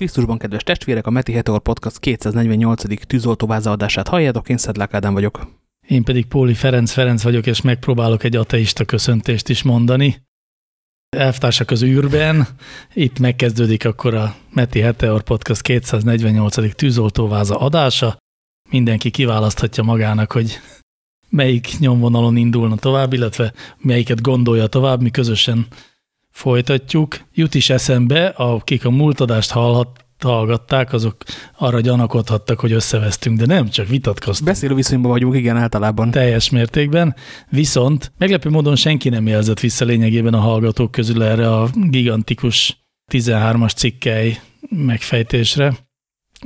Krisztusban, kedves testvérek, a Meti Heteor Podcast 248. tűzoltóváza adását halljátok, én Szedlák Ádám vagyok. Én pedig Póli Ferenc Ferenc vagyok, és megpróbálok egy ateista köszöntést is mondani. Elvtársak az űrben, itt megkezdődik akkor a Meti Heteor Podcast 248. tűzoltóváza adása. Mindenki kiválaszthatja magának, hogy melyik nyomvonalon indulna tovább, illetve melyiket gondolja tovább, mi közösen folytatjuk. Jut is eszembe, akik a múltadást hallhat, hallgatták, azok arra gyanakodhattak, hogy összevesztünk, de nem, csak vitatkoztunk. Beszélő viszonyban vagyunk, igen, általában. Teljes mértékben, viszont meglepő módon senki nem jelzett vissza lényegében a hallgatók közül erre a gigantikus 13-as cikkely megfejtésre.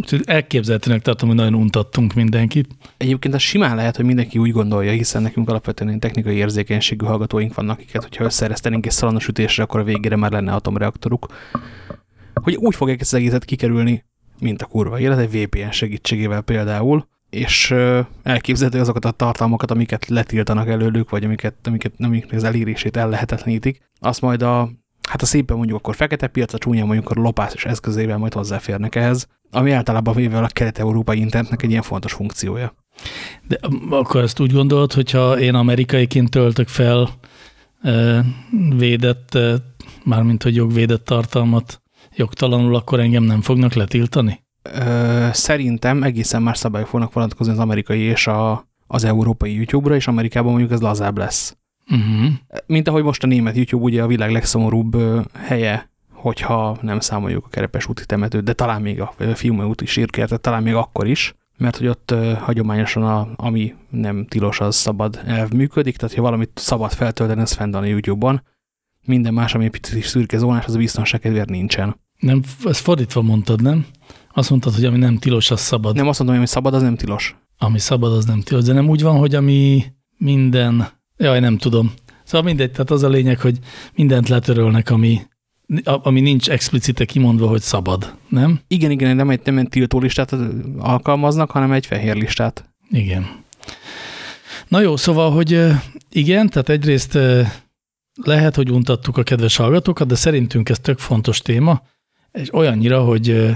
Úgyhogy elképzelhetőnek tartom, hogy nagyon untattunk mindenkit. Egyébként az simán lehet, hogy mindenki úgy gondolja, hiszen nekünk alapvetően technikai érzékenységű hallgatóink vannak, akiket, hogyha összeresztenénk egy szalanos ütésre, akkor a végére már lenne atomreaktoruk. Hogy úgy fogják ezt az egészet kikerülni, mint a kurva élet, egy VPN segítségével például, és elképzelhető azokat a tartalmakat, amiket letiltanak előlük, vagy amiket, amiket, amiket az elérését ellehetetlenítik, azt majd a hát a szépen mondjuk akkor fekete piac, a csúnya mondjuk a lopásos eszközével majd hozzáférnek ehhez, ami általában véve a kelet-európai internetnek egy ilyen fontos funkciója. De akkor ezt úgy gondolod, hogyha én amerikaiként töltök fel védett, mármint hogy jogvédett tartalmat jogtalanul, akkor engem nem fognak letiltani? Szerintem egészen más szabályok fognak vonatkozni az amerikai és a, az európai YouTube-ra, és Amerikában mondjuk ez lazább lesz. Uh mhm. -huh. Mint ahogy most a német YouTube ugye a világ legszomorúbb helye, hogyha nem számoljuk a Kerepes úti temetőt, de talán még a Fiume úti sírkertet, talán még akkor is, mert hogy ott hagyományosan a, ami nem tilos, az szabad elv működik, tehát ha valamit szabad feltölteni, ez fent a YouTube-ban, minden más, ami picit is szürke zónás, az a biztonság kedvéért nincsen. Nem, ezt fordítva mondtad, nem? Azt mondtad, hogy ami nem tilos, az szabad. Nem azt mondom, hogy ami szabad, az nem tilos. Ami szabad, az nem tilos. De nem úgy van, hogy ami minden Jaj, nem tudom. Szóval mindegy, tehát az a lényeg, hogy mindent letörölnek, ami, ami nincs explicite kimondva, hogy szabad, nem? Igen, igen, nem egy, nem egy tiltó listát alkalmaznak, hanem egy fehér listát. Igen. Na jó, szóval, hogy igen, tehát egyrészt lehet, hogy untattuk a kedves hallgatókat, de szerintünk ez tök fontos téma, és olyannyira, hogy,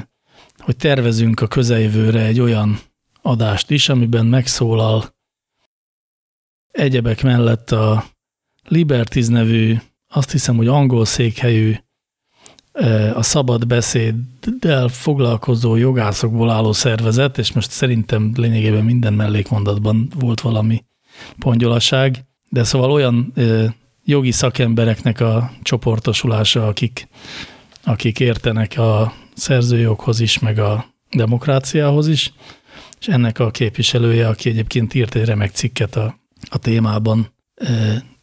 hogy tervezünk a közeljövőre egy olyan adást is, amiben megszólal egyebek mellett a Liberties nevű, azt hiszem, hogy angol székhelyű, e, a szabad beszéddel foglalkozó jogászokból álló szervezet, és most szerintem lényegében minden mellékmondatban volt valami pongyolaság, de szóval olyan e, jogi szakembereknek a csoportosulása, akik, akik értenek a szerzőjoghoz is, meg a demokráciához is, és ennek a képviselője, aki egyébként írt egy remek cikket a a témában.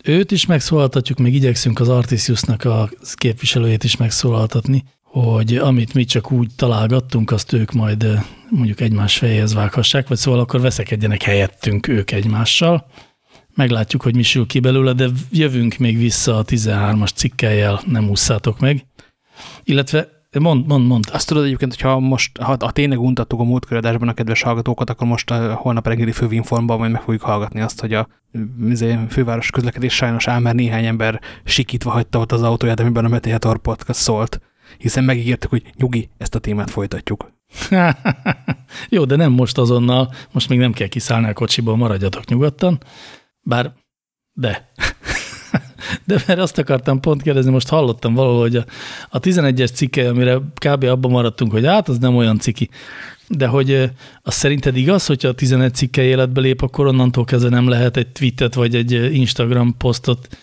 Őt is megszólaltatjuk, még igyekszünk az Artisiusnak a képviselőjét is megszólaltatni, hogy amit mi csak úgy találgattunk, azt ők majd mondjuk egymás fejéhez vághassák, vagy szóval akkor veszekedjenek helyettünk ők egymással. Meglátjuk, hogy mi sül ki belőle, de jövünk még vissza a 13-as cikkeljel, nem ússzátok meg. Illetve Mond, mond, mond. Azt tudod egyébként, hogyha most, ha, ha tényleg untattuk a múltkörödásban a kedves hallgatókat, akkor most a holnap reggeli fővinformban majd meg fogjuk hallgatni azt, hogy a izé, főváros közlekedés sajnos ám, mert néhány ember sikítva hagyta ott az autóját, amiben a Metehator podcast szólt. Hiszen megígértük, hogy nyugi, ezt a témát folytatjuk. Jó, de nem most azonnal, most még nem kell kiszállni a kocsiból, maradjatok nyugodtan. Bár, de. De mert azt akartam pont kérdezni, most hallottam valahol, hogy a, a 11-es cikke, amire kb. abban maradtunk, hogy hát az nem olyan ciki. De hogy az szerinted igaz, hogyha a 11 cikke életbe lép, akkor onnantól kezdve nem lehet egy tweetet vagy egy Instagram posztot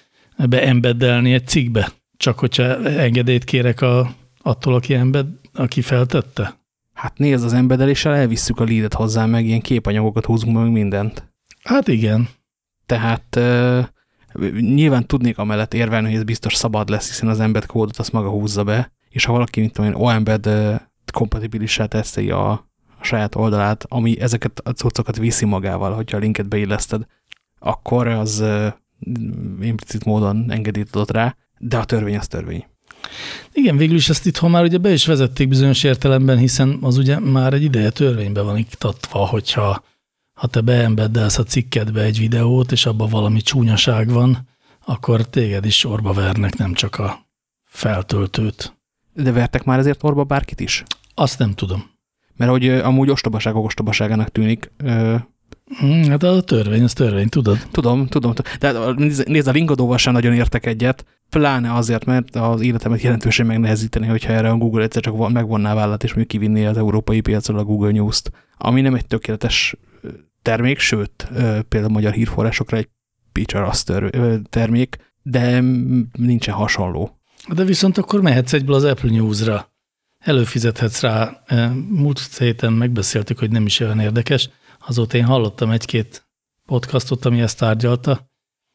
beembeddelni egy cikkbe? Csak hogyha engedélyt kérek a, attól, aki, embed, aki feltette? Hát nézd, az embedeléssel elvisszük a leadet hozzá, meg ilyen képanyagokat húzunk meg mindent. Hát igen. Tehát Nyilván tudnék amellett érvelni, hogy ez biztos szabad lesz, hiszen az embed kódot azt maga húzza be, és ha valaki, mint én, OEmbed kompatibilissá teszi a, a saját oldalát, ami ezeket a cuccokat viszi magával, hogyha a linket beilleszted, akkor az implicit módon engedélyt adott rá, de a törvény az törvény. Igen, végül is ezt itthon már ugye be is vezették bizonyos értelemben, hiszen az ugye már egy ideje törvénybe van iktatva, hogyha ha te beembeddelsz a cikkedbe egy videót, és abban valami csúnyaság van, akkor téged is sorba vernek, nem csak a feltöltőt. De vertek már ezért orba bárkit is? Azt nem tudom. Mert hogy amúgy ostobaságok ostobaságának tűnik. Hmm, hát a törvény, az törvény, tudod? Tudom, tudom. De nézd, a lingodóval sem nagyon értek egyet, pláne azért, mert az életemet jelentősen megnehezíteni, hogyha erre a Google egyszer csak megvonná vállat, és mondjuk kivinné az európai piacról a Google News-t, ami nem egy tökéletes termék, sőt, például magyar hírforrásokra egy picsarasz termék, de nincsen hasonló. De viszont akkor mehetsz egyből az Apple News-ra. Előfizethetsz rá. Múlt héten megbeszéltük, hogy nem is olyan érdekes. Azóta én hallottam egy-két podcastot, ami ezt tárgyalta,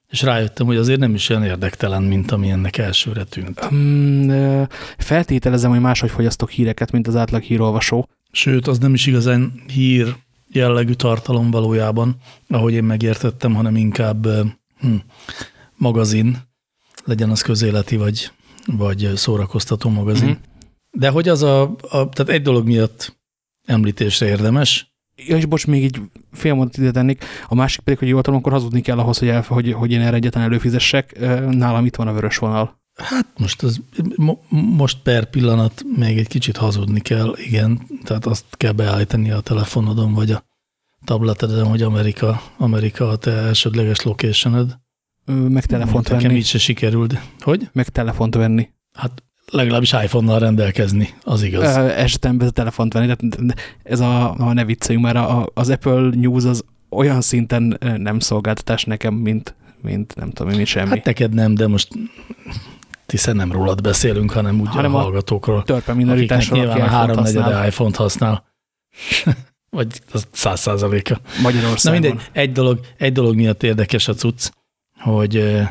és rájöttem, hogy azért nem is olyan érdektelen, mint ami ennek elsőre tűnt. Um, feltételezem, hogy máshogy fogyasztok híreket, mint az átlag hírolvasó. Sőt, az nem is igazán hír jellegű tartalom valójában, ahogy én megértettem, hanem inkább hm, magazin, legyen az közéleti vagy, vagy szórakoztató magazin. Mm -hmm. De hogy az a, a, tehát egy dolog miatt említésre érdemes. Ja, és bocs, még így fél mondat ide tennék. A másik pedig, hogy jól tudom, akkor hazudni kell ahhoz, hogy, el, hogy, hogy én erre egyetlen előfizessek. Nálam itt van a vörös vonal. Hát most, az, mo, most per pillanat még egy kicsit hazudni kell, igen, tehát azt kell beállítani a telefonodon, vagy a tableteden, hogy Amerika, Amerika a te elsődleges locationed. Meg telefont venni. Nekem így se sikerült. Hogy? Meg telefont venni. Hát legalábbis iPhone-nal rendelkezni, az igaz. Esetemben telefont venni, de ez a, a ne vicceljünk, mert a, az Apple News az olyan szinten nem szolgáltatás nekem, mint, mint nem tudom, mint semmi. Hát neked nem, de most hiszen nem rólad beszélünk, hanem úgy hanem a hallgatókról, törpe akiknek nyilván a háromnegyede iPhone-t használ. Vagy az száz százaléka. Magyarországon. Na mindegy, egy dolog, egy dolog miatt érdekes a cucc, hogy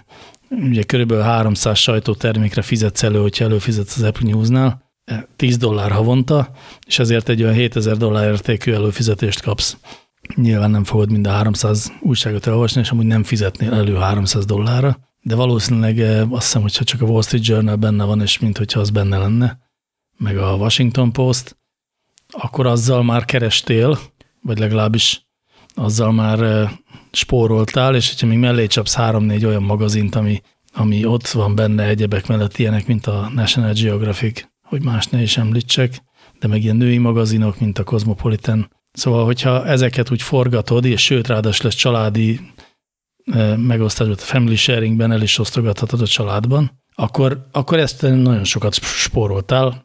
ugye körülbelül 300 sajtótermékre fizetsz elő, hogyha előfizetsz az Apple News-nál, 10 dollár havonta, és ezért egy olyan 7000 dollár értékű előfizetést kapsz. Nyilván nem fogod mind a 300 újságot elolvasni, és amúgy nem fizetnél elő 300 dollárra, de valószínűleg azt hiszem, hogyha csak a Wall Street Journal benne van, és mint hogyha az benne lenne, meg a Washington Post, akkor azzal már kerestél, vagy legalábbis azzal már spóroltál, és hogyha még mellé csapsz három-négy olyan magazint, ami, ami ott van benne egyebek mellett ilyenek, mint a National Geographic, hogy más ne is említsek, de meg ilyen női magazinok, mint a Cosmopolitan. Szóval, hogyha ezeket úgy forgatod, és sőt, ráadásul lesz családi megosztás, a family sharingben el is osztogathatod a családban, akkor, akkor ezt nagyon sokat spóroltál.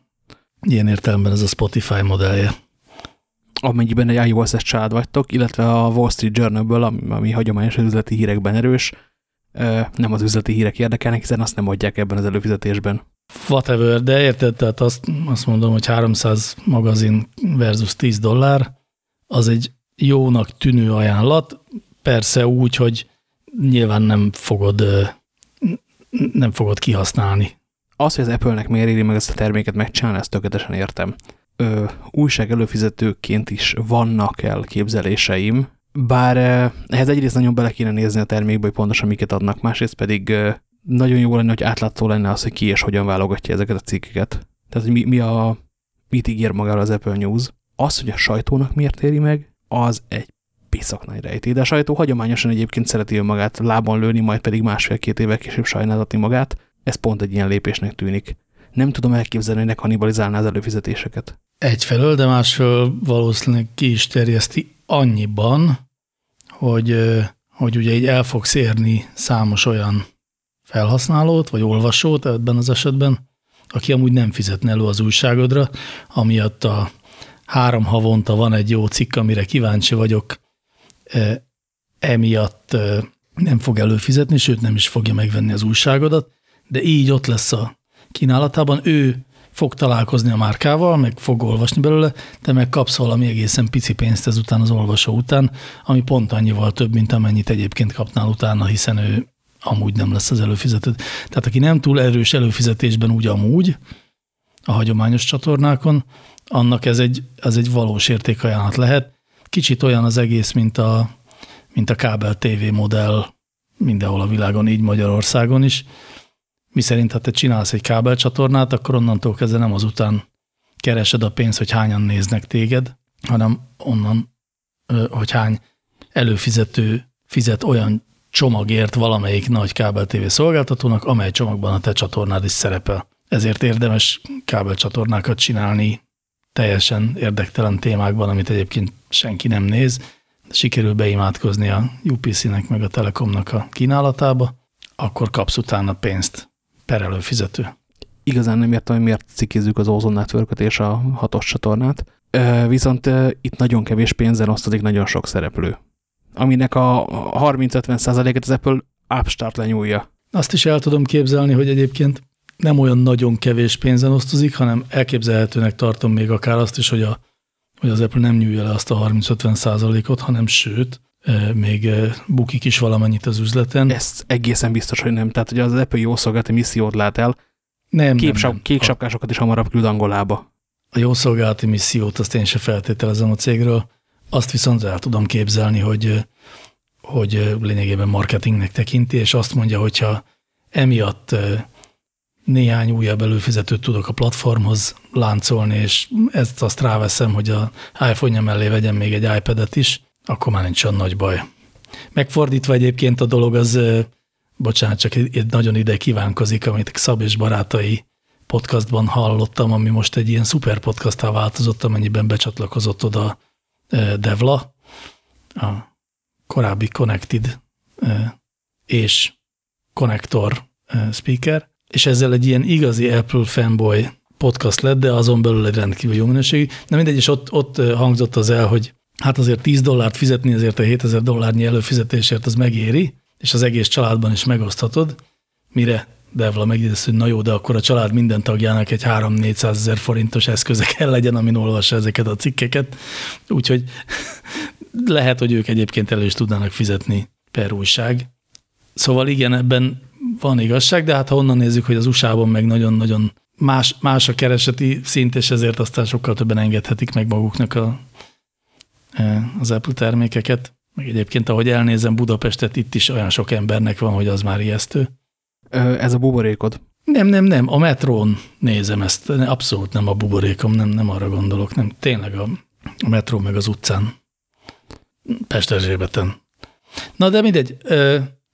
Ilyen értelemben ez a Spotify modellje amennyiben egy iOS-es család vagytok, illetve a Wall Street Journal-ből, ami, ami hagyományos üzleti hírekben erős, nem az üzleti hírek érdekelnek, hiszen azt nem adják ebben az előfizetésben. Whatever, de érted, tehát azt, azt mondom, hogy 300 magazin versus 10 dollár, az egy jónak tűnő ajánlat, persze úgy, hogy nyilván nem fogod, nem fogod kihasználni. Az, hogy az Apple-nek miért éri meg ezt a terméket megcsinálni, ezt tökéletesen értem ö, újság előfizetőként is vannak elképzeléseim, bár ehhez egyrészt nagyon bele kéne nézni a termékbe, hogy pontosan miket adnak, másrészt pedig nagyon jó lenne, hogy átlátszó lenne az, hogy ki és hogyan válogatja ezeket a cikkeket. Tehát, hogy mi, mi a, mit ígér magára az Apple News. Az, hogy a sajtónak miért éri meg, az egy piszak nagy rejtély. De a sajtó hagyományosan egyébként szereti önmagát lábon lőni, majd pedig másfél-két évvel később sajnáltatni magát. Ez pont egy ilyen lépésnek tűnik. Nem tudom elképzelni, hogy ne kannibalizálná az előfizetéseket. Egyfelől, de másfelől valószínűleg ki is terjeszti annyiban, hogy, hogy ugye így el fogsz érni számos olyan felhasználót, vagy olvasót ebben az esetben, aki amúgy nem fizetne elő az újságodra, amiatt a három havonta van egy jó cikk, amire kíváncsi vagyok, emiatt nem fog előfizetni, sőt nem is fogja megvenni az újságodat, de így ott lesz a kínálatában, ő fog találkozni a márkával, meg fog olvasni belőle, te meg kapsz valami egészen pici pénzt ezután az olvasó után, ami pont annyival több, mint amennyit egyébként kapnál utána, hiszen ő amúgy nem lesz az előfizető. Tehát aki nem túl erős előfizetésben úgy amúgy, a hagyományos csatornákon, annak ez egy, ez egy valós értékajánlat lehet. Kicsit olyan az egész, mint a, mint a kábel TV modell mindenhol a világon, így Magyarországon is, mi szerint, ha te csinálsz egy kábelcsatornát, akkor onnantól kezdve nem azután keresed a pénzt, hogy hányan néznek téged, hanem onnan, hogy hány előfizető fizet olyan csomagért valamelyik nagy kábel TV szolgáltatónak, amely csomagban a te csatornád is szerepel. Ezért érdemes kábelcsatornákat csinálni teljesen érdektelen témákban, amit egyébként senki nem néz, sikerül beimádkozni a UPC-nek meg a Telekomnak a kínálatába, akkor kapsz utána pénzt per előfizető. Igazán nem értem, hogy miért cikizzük az Ozone network és a hatos csatornát. Viszont itt nagyon kevés pénzen osztozik nagyon sok szereplő, aminek a 30-50 százaléket az Apple Upstart lenyúlja. Azt is el tudom képzelni, hogy egyébként nem olyan nagyon kevés pénzen osztozik, hanem elképzelhetőnek tartom még akár azt is, hogy, a, hogy az Apple nem nyújja le azt a 30-50 százalékot, hanem sőt, még bukik is valamennyit az üzleten. Ez egészen biztos, hogy nem. Tehát, hogy az Apple jó szolgálati missziót lát el, nem, Képsap, nem, nem. kék sapkásokat is hamarabb küld Angolába. A jó szolgálati missziót azt én se feltételezem a cégről. Azt viszont el tudom képzelni, hogy, hogy lényegében marketingnek tekinti, és azt mondja, hogyha emiatt néhány újabb előfizetőt tudok a platformhoz láncolni, és ezt azt ráveszem, hogy a iPhone-ja mellé vegyem még egy iPad-et is, akkor már nincs olyan nagy baj. Megfordítva egyébként a dolog az, bocsánat, csak egy nagyon ide kívánkozik, amit Szab és barátai podcastban hallottam, ami most egy ilyen szuper podcastá változott, amennyiben becsatlakozott oda Devla, a korábbi Connected és Connector speaker, és ezzel egy ilyen igazi Apple fanboy podcast lett, de azon belül egy rendkívül jó minőségű. Na mindegy, és ott, ott hangzott az el, hogy hát azért 10 dollárt fizetni ezért a 7000 dollárnyi előfizetésért az megéri, és az egész családban is megoszthatod, mire Devla megjegyez, hogy na jó, de akkor a család minden tagjának egy 3-400 ezer forintos eszköze kell legyen, amin olvassa ezeket a cikkeket. Úgyhogy lehet, hogy ők egyébként elő is tudnának fizetni per újság. Szóval igen, ebben van igazság, de hát ha onnan nézzük, hogy az USA-ban meg nagyon-nagyon más, más a kereseti szint, és ezért aztán sokkal többen engedhetik meg maguknak a, az Apple termékeket. Meg egyébként, ahogy elnézem Budapestet, itt is olyan sok embernek van, hogy az már ijesztő. Ez a buborékod? Nem, nem, nem. A metrón nézem ezt. Abszolút nem a buborékom, nem, nem arra gondolok. Nem, tényleg a, a metró meg az utcán. Pesterzsébeten. Na, de mindegy.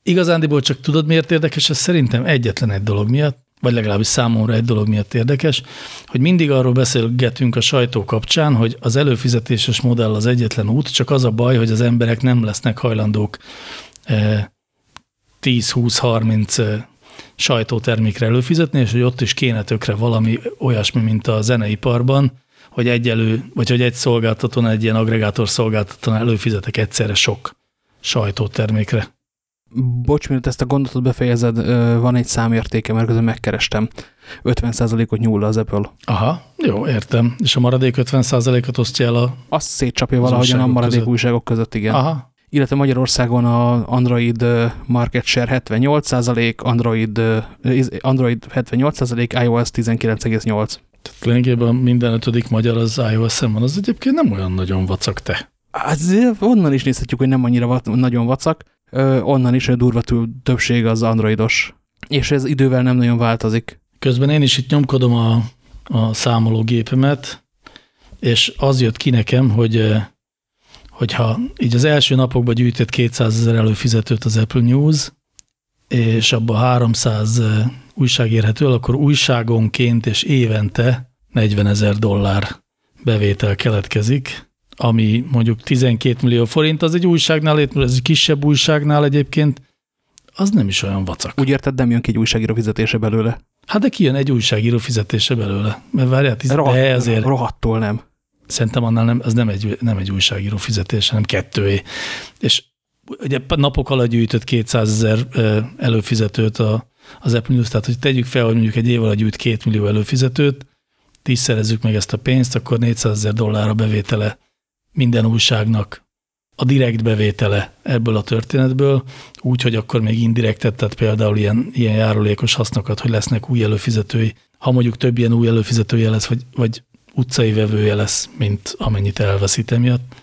Igazándiból csak tudod, miért érdekes? Ez szerintem egyetlen egy dolog miatt, vagy legalábbis számomra egy dolog miatt érdekes, hogy mindig arról beszélgetünk a sajtó kapcsán, hogy az előfizetéses modell az egyetlen út, csak az a baj, hogy az emberek nem lesznek hajlandók 10-20-30 sajtótermékre előfizetni, és hogy ott is kéne tökre valami olyasmi, mint a zeneiparban, hogy egy elő, vagy hogy egy szolgáltatón, egy ilyen agregátor szolgáltatón előfizetek egyszerre sok sajtótermékre. Bocs, mielőtt ezt a gondolatot befejezed, van egy számértéke, mert közben megkerestem. 50%-ot nyúl az Apple. Aha, jó, értem. És a maradék 50%-ot osztja el a... Azt szétcsapja valahogyan a maradék között. újságok között, igen. Aha. Illetve Magyarországon a Android market share 78%, Android, Android 78%, iOS 19,8%. Tehát lényegében minden ötödik magyar az iOS-en van, az egyébként nem olyan nagyon vacak te. Hát onnan is nézhetjük, hogy nem annyira nagyon vacak onnan is a durva többség az androidos. És ez idővel nem nagyon változik. Közben én is itt nyomkodom a, a számológépemet, és az jött ki nekem, hogy hogyha így az első napokban gyűjtött 200 ezer előfizetőt az Apple News, és abban 300 újság érhető el, akkor újságonként és évente 40 ezer dollár bevétel keletkezik, ami mondjuk 12 millió forint, az egy újságnál, ez egy kisebb újságnál egyébként, az nem is olyan vacak. Úgy érted, nem jön ki egy újságíró fizetése belőle? Hát de kijön egy újságíró fizetése belőle. Mert várjál, tíz, Rohadt, de azért... Rohadtól nem. Szerintem annál nem, az nem egy, nem egy újságíró fizetés, hanem kettőé. És ugye napok alatt gyűjtött 200 ezer előfizetőt a, az Apple News, tehát hogy tegyük fel, hogy mondjuk egy év alatt gyűjt 2 millió előfizetőt, tízszerezzük meg ezt a pénzt, akkor 400 ezer dollár a bevétele minden újságnak a direkt bevétele ebből a történetből, úgy, hogy akkor még indirektet, tehát például ilyen, ilyen járulékos hasznokat, hogy lesznek új előfizetői. Ha mondjuk több ilyen új előfizetője lesz, vagy, vagy utcai vevője lesz, mint amennyit elveszít emiatt.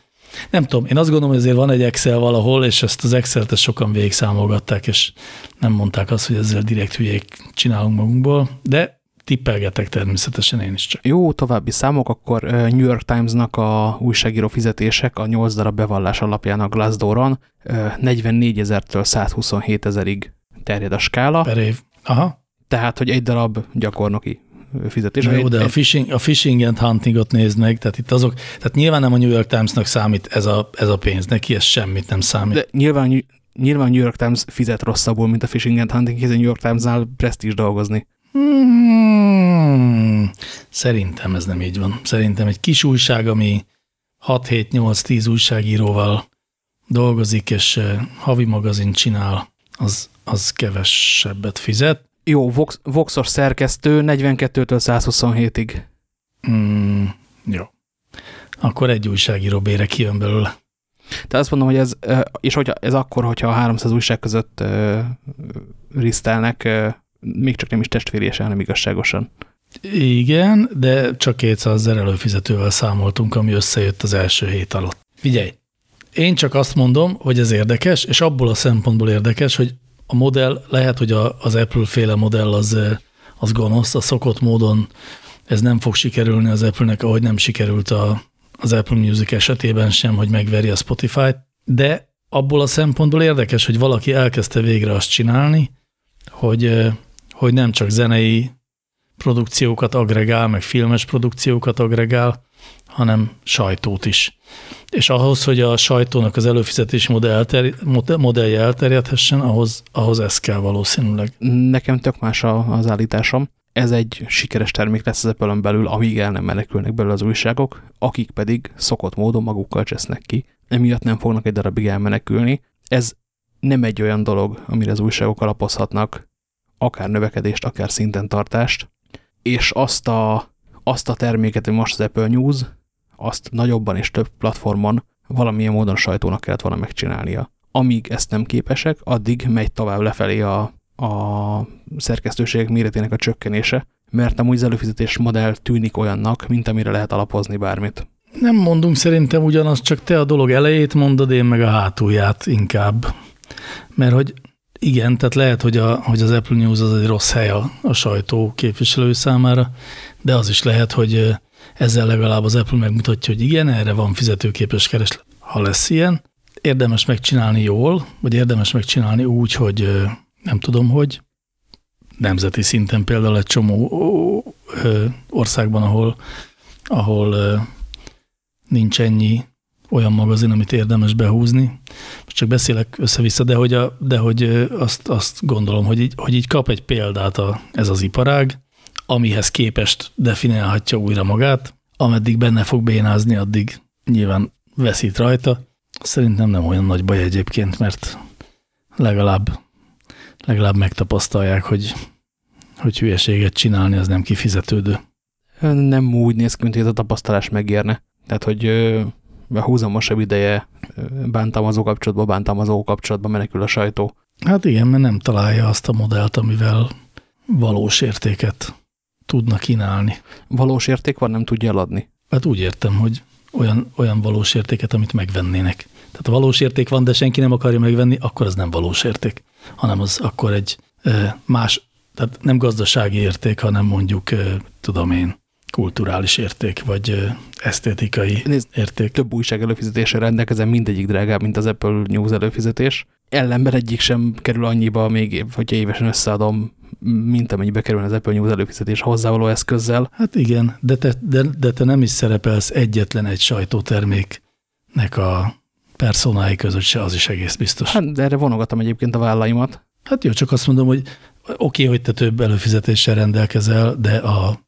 Nem tudom, én azt gondolom, hogy azért van egy Excel valahol, és ezt az Excel-t ezt sokan végig számolgatták, és nem mondták azt, hogy ezzel direkt hülyék csinálunk magunkból, de tippelgetek természetesen én is csak. Jó, további számok, akkor New York Times-nak a újságíró fizetések a 8 darab bevallás alapján a Glassdoor-on 44 ezertől 127 ezerig terjed a skála. Per év. Aha. Tehát, hogy egy darab gyakornoki fizetés. jó, de a phishing, a phishing and huntingot nézd meg, tehát itt azok, tehát nyilván nem a New York Timesnak számít ez a, ez a pénz, neki ez semmit nem számít. De nyilván, nyilván a New York Times fizet rosszabbul, mint a phishing and hunting, hiszen a New York Times-nál presztízs dolgozni. Hmm, szerintem ez nem így van. Szerintem egy kis újság, ami 6-7-8-10 újságíróval dolgozik, és havi magazin csinál, az, az kevesebbet fizet. Jó, Vox, Voxos szerkesztő 42-től 127-ig. Mm, jó. Akkor egy újságíró bére kijön belőle. Tehát azt mondom, hogy ez, és hogyha ez akkor, hogyha a 300 újság között risztelnek, még csak nem is testvériesen, hanem igazságosan. Igen, de csak 200 ezer előfizetővel számoltunk, ami összejött az első hét alatt. Figyelj, én csak azt mondom, hogy ez érdekes, és abból a szempontból érdekes, hogy a modell, lehet, hogy az Apple féle modell az, az gonosz, a szokott módon ez nem fog sikerülni az Apple-nek, ahogy nem sikerült a, az Apple Music esetében sem, hogy megveri a Spotify-t, de abból a szempontból érdekes, hogy valaki elkezdte végre azt csinálni, hogy, hogy nem csak zenei produkciókat agregál, meg filmes produkciókat agregál, hanem sajtót is. És ahhoz, hogy a sajtónak az előfizetési modell elterj modellje elterjedhessen, ahhoz, ahhoz ez kell valószínűleg. Nekem tök más az állításom. Ez egy sikeres termék lesz az apple belül, amíg el nem menekülnek belőle az újságok, akik pedig szokott módon magukkal csesznek ki. Emiatt nem fognak egy darabig elmenekülni. Ez nem egy olyan dolog, amire az újságok alapozhatnak, akár növekedést, akár szinten tartást, és azt a, azt a terméket, hogy most az Apple News, azt nagyobban és több platformon valamilyen módon a sajtónak kellett volna megcsinálnia. Amíg ezt nem képesek, addig megy tovább lefelé a, a szerkesztőségek méretének a csökkenése, mert amúgy az előfizetés modell tűnik olyannak, mint amire lehet alapozni bármit. Nem mondunk szerintem ugyanaz, csak te a dolog elejét mondod, én meg a hátulját inkább. Mert hogy igen, tehát lehet, hogy, a, hogy az Apple News az egy rossz hely a, a sajtó képviselő számára, de az is lehet, hogy ezzel legalább az Apple megmutatja, hogy igen, erre van fizetőképes kereslet. Ha lesz ilyen, érdemes megcsinálni jól, vagy érdemes megcsinálni úgy, hogy nem tudom, hogy nemzeti szinten például egy csomó országban, ahol, ahol nincs ennyi olyan magazin, amit érdemes behúzni. Csak beszélek össze-vissza, de hogy, a, de hogy azt, azt gondolom, hogy így, hogy így kap egy példát a, ez az iparág, amihez képest definiálhatja újra magát, ameddig benne fog bénázni, addig nyilván veszít rajta. Szerintem nem olyan nagy baj egyébként, mert legalább, legalább megtapasztalják, hogy, hogy hülyeséget csinálni, az nem kifizetődő. Nem úgy néz ki, mint hogy ez a tapasztalás megérne. Tehát, hogy a húzamosabb ideje bántalmazó kapcsolatban, bántalmazó kapcsolatban menekül a sajtó. Hát igen, mert nem találja azt a modellt, amivel valós értéket tudna kínálni. Valós érték van, nem tudja eladni? Hát úgy értem, hogy olyan, olyan valós értéket, amit megvennének. Tehát valós érték van, de senki nem akarja megvenni, akkor az nem valós érték, hanem az akkor egy más, tehát nem gazdasági érték, hanem mondjuk, tudom én, kulturális érték, vagy esztétikai Nézd, érték. Több újság előfizetése rendelkezem, mindegyik drágább, mint az Apple News előfizetés. Ellenben egyik sem kerül annyiba, még hogyha évesen összeadom, mint amennyibe kerül az Apple News előfizetés hozzávaló eszközzel. Hát igen, de te, de, de te nem is szerepelsz egyetlen egy sajtóterméknek a personái között se, az is egész biztos. Hát, de erre vonogatom egyébként a vállaimat. Hát jó, csak azt mondom, hogy oké, okay, hogy te több előfizetéssel rendelkezel, de a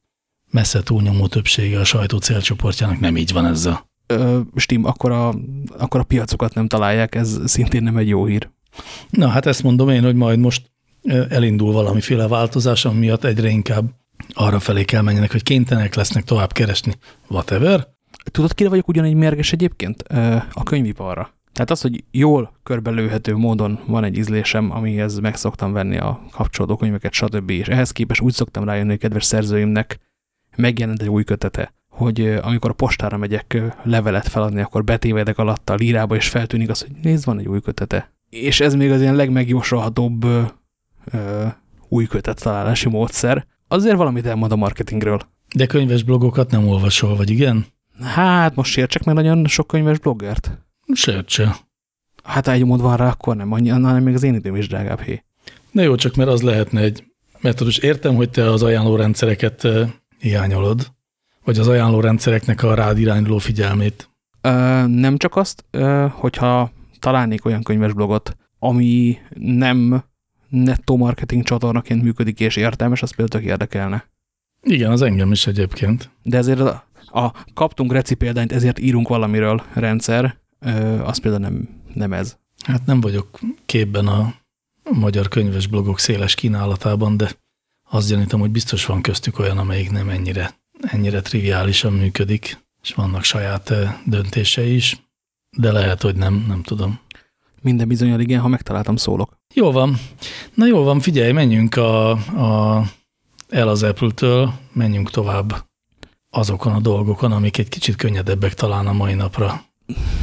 messze túlnyomó többsége a sajtó célcsoportjának nem így van ezzel. Ö, Stim, akkor a, akkor a piacokat nem találják, ez szintén nem egy jó hír. Na, hát ezt mondom én, hogy majd most elindul valamiféle változás, ami miatt egyre inkább arra felé kell menjenek, hogy kénytelenek lesznek tovább keresni whatever. Tudod, kire vagyok ugyanígy mérges egyébként? A könyviparra. Tehát az, hogy jól körbelőhető módon van egy ízlésem, amihez meg szoktam venni a kapcsolódó könyveket, stb. És ehhez képest úgy szoktam rájönni, hogy kedves szerzőimnek megjelent egy új kötete, hogy amikor a postára megyek levelet feladni, akkor betévedek alatta a lírába, és feltűnik az, hogy nézd, van egy új kötete. És ez még az ilyen legmegjósolhatóbb ö, új kötet találási módszer. Azért valamit elmond a marketingről. De könyves blogokat nem olvasol, vagy igen? Hát most sértsek meg nagyon sok könyves bloggert. Sértse. Hát ha egy mód van rá, akkor nem, annyi, annál még az én időm is drágább hé. Na jó, csak mert az lehetne egy Metodus. Értem, hogy te az ajánlórendszereket hiányolod, vagy az ajánlórendszereknek a rád irányuló figyelmét. Ö, nem csak azt, ö, hogyha találnék olyan könyves blogot, ami nem nettó marketing csatornaként működik és értelmes, az például érdekelne. Igen, az engem is egyébként. De ezért a, a kaptunk reci példányt, ezért írunk valamiről rendszer, ö, az például nem, nem ez. Hát nem vagyok képben a magyar könyves blogok széles kínálatában, de azt gyanítom, hogy biztos van köztük olyan, amelyik nem ennyire, ennyire triviálisan működik, és vannak saját döntései is, de lehet, hogy nem, nem tudom. Minden bizonyal igen, ha megtaláltam, szólok. Jó van. Na jó van, figyelj, menjünk a, a, el az Apple-től, menjünk tovább azokon a dolgokon, amik egy kicsit könnyedebbek talán a mai napra.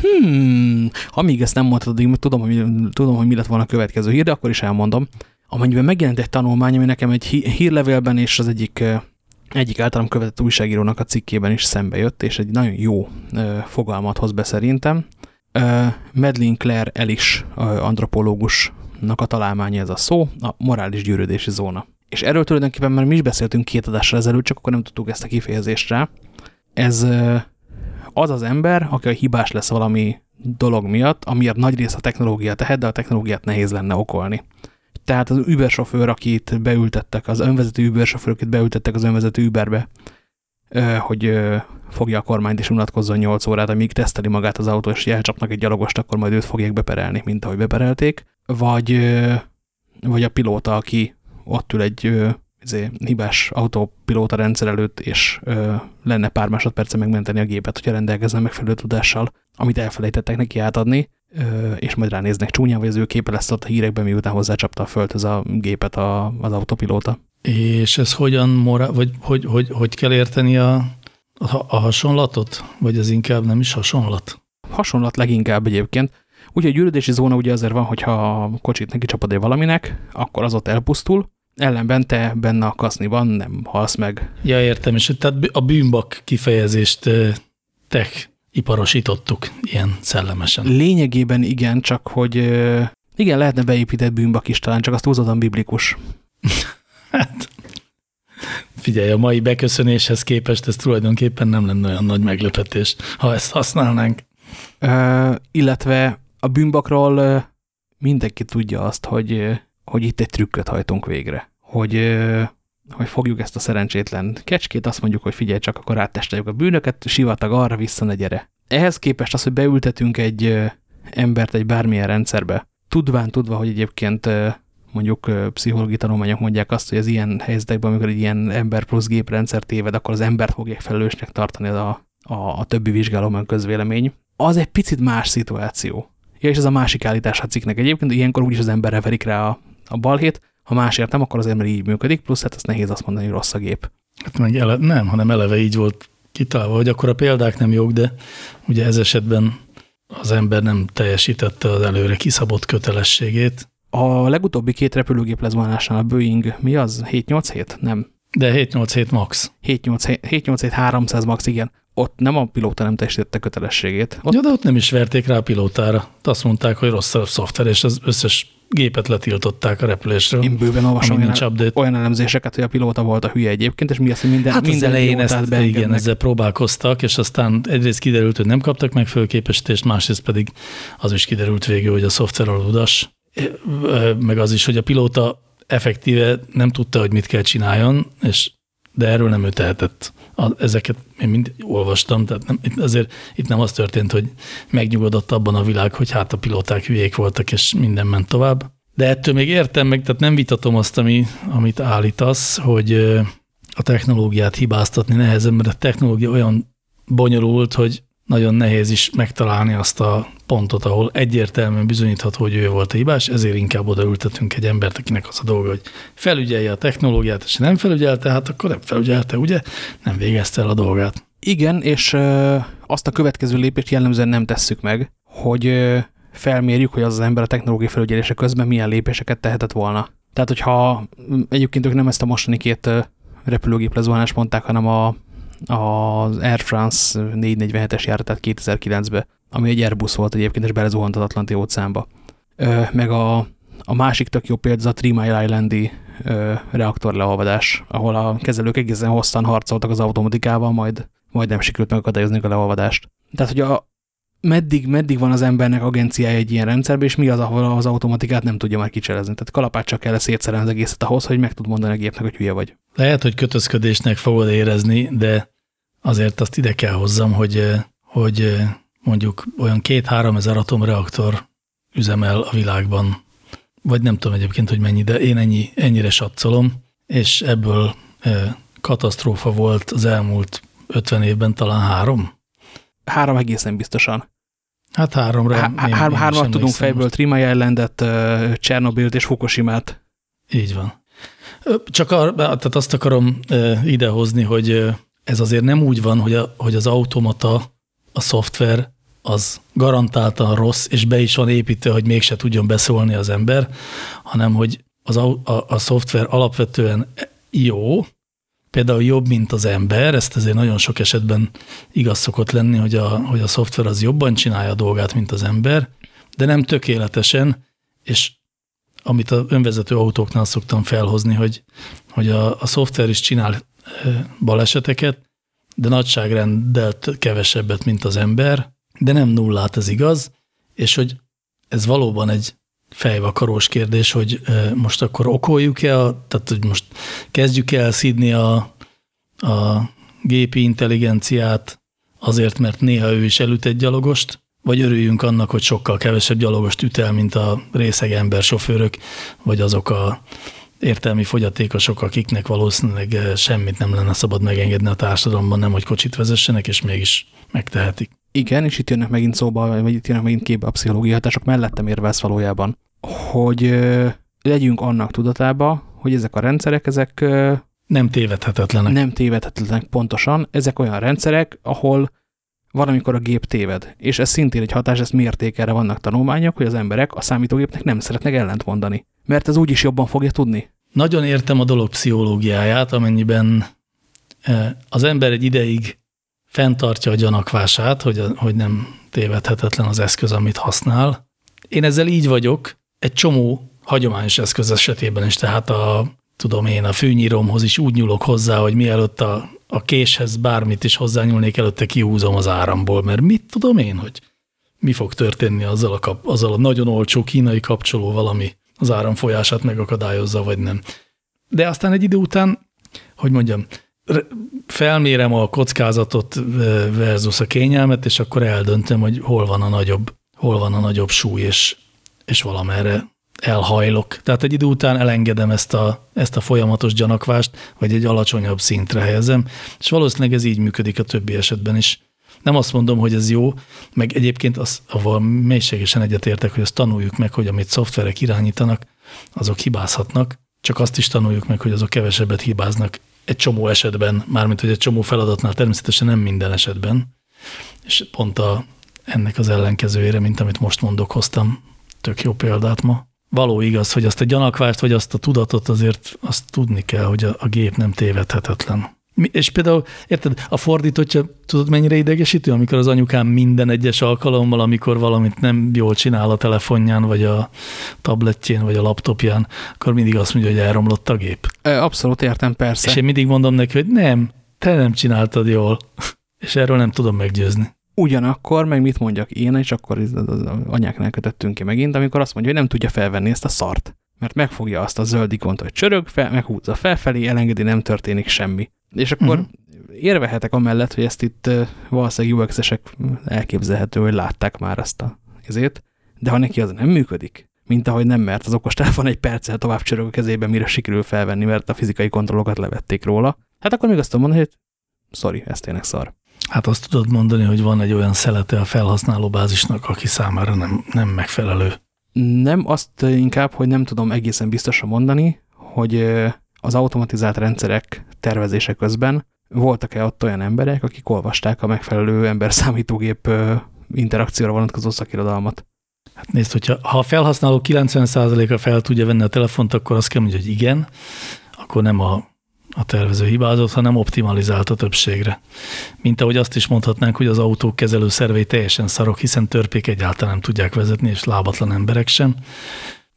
Hmm, amíg ezt nem mondtad, addig tudom, hogy, tudom, hogy mi lett volna a következő hír, de akkor is elmondom. Amennyiben megjelent egy tanulmány, ami nekem egy hírlevélben és az egyik, egyik általam követett újságírónak a cikkében is szembe jött, és egy nagyon jó fogalmat hoz be szerintem. Medlin Claire Elis antropológusnak a találmánya ez a szó, a morális gyűrődési zóna. És erről tulajdonképpen már mi is beszéltünk két adással ezelőtt, csak akkor nem tudtuk ezt a kifejezést rá. Ez az az ember, aki a hibás lesz valami dolog miatt, amiért nagy rész a technológia tehet, de a technológiát nehéz lenne okolni. Tehát az Uber sofőr, akit beültettek, az önvezető Uber sofőr, akit beültettek az önvezető Uberbe, hogy fogja a kormányt és unatkozzon 8 órát, amíg teszteli magát az autó, és elcsapnak egy gyalogost, akkor majd őt fogják beperelni, mint ahogy beperelték. Vagy, vagy a pilóta, aki ott ül egy izé, hibás autópilóta rendszer előtt, és ö, lenne pár másodperce megmenteni a gépet, hogyha rendelkezne megfelelő tudással, amit elfelejtettek neki átadni, és majd ránéznek csúnyán, vagy az ő képe lesz ott a hírekben, miután hozzácsapta a földhöz a gépet a, az autópilóta. És ez hogyan morál, vagy hogy, hogy, hogy kell érteni a, a, a hasonlatot? Vagy ez inkább nem is hasonlat? Hasonlat leginkább egyébként. Ugye a gyűrődési zóna ugye azért van, hogyha a kocsit neki csapod valaminek, akkor az ott elpusztul, ellenben te benne a kaszniban nem halsz meg. Ja, értem, és tehát a bűnbak kifejezést tech iparosítottuk ilyen szellemesen. Lényegében igen, csak hogy igen, lehetne beépített bűnbak is talán, csak azt túlzottan biblikus. hát figyelj, a mai beköszönéshez képest ez tulajdonképpen nem lenne olyan nagy meglepetés, ha ezt használnánk. Ö, illetve a bűnbakról mindenki tudja azt, hogy hogy itt egy trükköt hajtunk végre. Hogy, hogy fogjuk ezt a szerencsétlen kecskét, azt mondjuk, hogy figyelj csak, akkor áttesteljük a bűnöket, sivatag arra vissza, ne gyere. Ehhez képest az, hogy beültetünk egy embert egy bármilyen rendszerbe, tudván tudva, hogy egyébként mondjuk pszichológiai tanulmányok mondják azt, hogy az ilyen helyzetekben, amikor egy ilyen ember plusz géprendszer téved, akkor az embert fogják felelősnek tartani a, a, a többi vizsgálóban közvélemény. Az egy picit más szituáció. Ja, és ez a másik állítás a cikknek egyébként, ilyenkor úgyis az emberre verik rá a, a balhét, ha másért nem, akkor azért mert így működik, plusz hát ezt nehéz azt mondani, hogy rossz a gép. Hát meg ele, nem, hanem eleve így volt kitalálva, hogy akkor a példák nem jók, de ugye ez esetben az ember nem teljesítette az előre kiszabott kötelességét. A legutóbbi két repülőgép lezvonásnál a Boeing, mi az? 787? Nem. De 787 max. 787 300 max, igen ott nem a pilóta nem teljesítette kötelességét. Ott... Ja, de ott nem is verték rá a pilótára. Azt mondták, hogy rossz a szoftver, és az összes gépet letiltották a repülésről. Én bőven olvasom olyan, olyan elemzéseket, hogy a pilóta volt a hülye egyébként, és mi azt, hogy minden, hát minden az elején ezt, igen, ezzel próbálkoztak, és aztán egyrészt kiderült, hogy nem kaptak meg fölképesítést, másrészt pedig az is kiderült végül, hogy a szoftver aludas, meg az is, hogy a pilóta effektíve nem tudta, hogy mit kell csináljon, és de erről nem ő tehetett a, ezeket én mind olvastam, tehát nem, azért itt nem az történt, hogy megnyugodott abban a világ, hogy hát a pilóták hülyék voltak, és minden ment tovább. De ettől még értem meg, tehát nem vitatom azt, ami, amit állítasz, hogy a technológiát hibáztatni nehezen, mert a technológia olyan bonyolult, hogy nagyon nehéz is megtalálni azt a pontot, ahol egyértelműen bizonyítható, hogy ő volt a hibás, ezért inkább odaültetünk egy embert, akinek az a dolga, hogy felügyelje a technológiát, és nem felügyelte, hát akkor nem felügyelte, ugye? Nem végezte el a dolgát. Igen, és azt a következő lépést jellemzően nem tesszük meg, hogy felmérjük, hogy az az ember a technológiai felügyelése közben milyen lépéseket tehetett volna. Tehát, hogyha egyébként ők nem ezt a mostani két repülőgép lezuhánást mondták, hanem a az Air France 447-es járatát 2009-be, ami egy Airbus volt egyébként, és belezuhant az Atlanti óceánba. Meg a, a másik tök jó példa, az a Three Mile Islandi reaktorleolvadás, ahol a kezelők egészen hosszan harcoltak az automatikával, majd, majd nem sikerült megakadályozni a leolvadást. Tehát, hogy a, meddig, meddig van az embernek agenciája egy ilyen rendszerben, és mi az, ahol az automatikát nem tudja már kicselezni. Tehát kalapáccsal kell szétszerelni az egészet ahhoz, hogy meg tud mondani a gépnek, hogy hülye vagy. Lehet, hogy kötözködésnek fogod érezni, de azért azt ide kell hozzam, hogy, hogy mondjuk olyan két-három ezer atomreaktor üzemel a világban, vagy nem tudom egyébként, hogy mennyi, de én ennyi, ennyire satszolom, és ebből katasztrófa volt az elmúlt 50 évben talán három. Három egészen biztosan. Hát háromra. Há én, hár, én hármat tudunk fejből, Trima Islandet, Csernobilt és Fukushima-t. Így van. Csak ar, tehát azt akarom idehozni, hogy ez azért nem úgy van, hogy, a, hogy az automata, a szoftver az garantáltan rossz, és be is van építve, hogy mégse tudjon beszólni az ember, hanem hogy az a, a, a szoftver alapvetően jó, például jobb, mint az ember, ezt azért nagyon sok esetben igaz szokott lenni, hogy a, hogy a szoftver az jobban csinálja a dolgát, mint az ember, de nem tökéletesen, és amit a önvezető autóknál szoktam felhozni, hogy, hogy a, a szoftver is csinál baleseteket, de nagyságrendel kevesebbet, mint az ember, de nem nullát, ez igaz, és hogy ez valóban egy fejvakarós kérdés, hogy most akkor okoljuk-e, tehát hogy most kezdjük el szidni a, a gépi intelligenciát azért, mert néha ő is elüt egy gyalogost, vagy örüljünk annak, hogy sokkal kevesebb gyalogost üt mint a részeg ember sofőrök, vagy azok a értelmi fogyatékosok, akiknek valószínűleg semmit nem lenne szabad megengedni a társadalomban, nem hogy kocsit vezessenek, és mégis megtehetik. Igen, és itt jönnek megint szóba, vagy itt jönnek megint képbe a pszichológiai hatások, mellettem érvelsz valójában, hogy legyünk annak tudatába, hogy ezek a rendszerek, ezek nem tévedhetetlenek. Nem tévedhetetlenek pontosan. Ezek olyan rendszerek, ahol valamikor a gép téved. És ez szintén egy hatás, ezt mértékelre vannak tanulmányok, hogy az emberek a számítógépnek nem szeretnek ellent mondani. Mert ez úgyis jobban fogja tudni. Nagyon értem a dolog pszichológiáját, amennyiben az ember egy ideig fenntartja a gyanakvását, hogy, hogy nem tévedhetetlen az eszköz, amit használ. Én ezzel így vagyok, egy csomó hagyományos eszköz esetében is, tehát a, tudom én, a fűnyíromhoz is úgy nyúlok hozzá, hogy mielőtt a, a késhez bármit is hozzányúlnék, előtte kihúzom az áramból, mert mit tudom én, hogy mi fog történni azzal a, kap, azzal a nagyon olcsó kínai kapcsolóval, ami az áram folyását megakadályozza, vagy nem. De aztán egy idő után, hogy mondjam, felmérem a kockázatot versus a kényelmet, és akkor eldöntöm, hogy hol van a nagyobb, hol van a nagyobb súly, és, és valamerre elhajlok. Tehát egy idő után elengedem ezt a, ezt a folyamatos gyanakvást, vagy egy alacsonyabb szintre helyezem, és valószínűleg ez így működik a többi esetben is. Nem azt mondom, hogy ez jó, meg egyébként az, ahol mélységesen egyetértek, hogy azt tanuljuk meg, hogy amit szoftverek irányítanak, azok hibázhatnak, csak azt is tanuljuk meg, hogy azok kevesebbet hibáznak egy csomó esetben, mármint hogy egy csomó feladatnál, természetesen nem minden esetben, és pont a, ennek az ellenkezőjére, mint amit most mondok, hoztam tök jó példát ma. Való igaz, hogy azt a gyanakvást, vagy azt a tudatot azért azt tudni kell, hogy a, a gép nem tévedhetetlen. És például, érted, a fordítottja, tudod mennyire idegesítő, amikor az anyukám minden egyes alkalommal, amikor valamit nem jól csinál a telefonján, vagy a tabletjén, vagy a laptopján, akkor mindig azt mondja, hogy elromlott a gép. Abszolút értem, persze. És én mindig mondom neki, hogy nem, te nem csináltad jól. És erről nem tudom meggyőzni. Ugyanakkor, meg mit mondjak én, és akkor az, az anyáknál kötöttünk ki megint, amikor azt mondja, hogy nem tudja felvenni ezt a szart. Mert megfogja azt a zöld ikont, hogy csörög, fel, meghúzza felfelé, elengedi, nem történik semmi. És akkor uh mhm. -huh. érvehetek amellett, hogy ezt itt valószínűleg UX-esek elképzelhető, hogy látták már ezt a ezét, de ha neki az nem működik, mint ahogy nem, mert az okostelefon egy perccel tovább csörög a kezébe, mire sikerül felvenni, mert a fizikai kontrollokat levették róla, hát akkor még azt tudom mondani, hogy sorry, ez tényleg szar. Hát azt tudod mondani, hogy van egy olyan szelete a felhasználó bázisnak, aki számára nem, nem megfelelő. Nem, azt inkább, hogy nem tudom egészen biztosan mondani, hogy az automatizált rendszerek tervezése közben voltak-e ott olyan emberek, akik olvasták a megfelelő ember-számítógép interakcióra vonatkozó szakirodalmat. Hát nézd, hogyha ha a felhasználó 90%-a fel tudja venni a telefont, akkor azt kell mondja, hogy igen, akkor nem a a tervező hibázott, hanem optimalizált a többségre. Mint ahogy azt is mondhatnánk, hogy az autók kezelő szervei teljesen szarok, hiszen törpék egyáltalán nem tudják vezetni, és lábatlan emberek sem.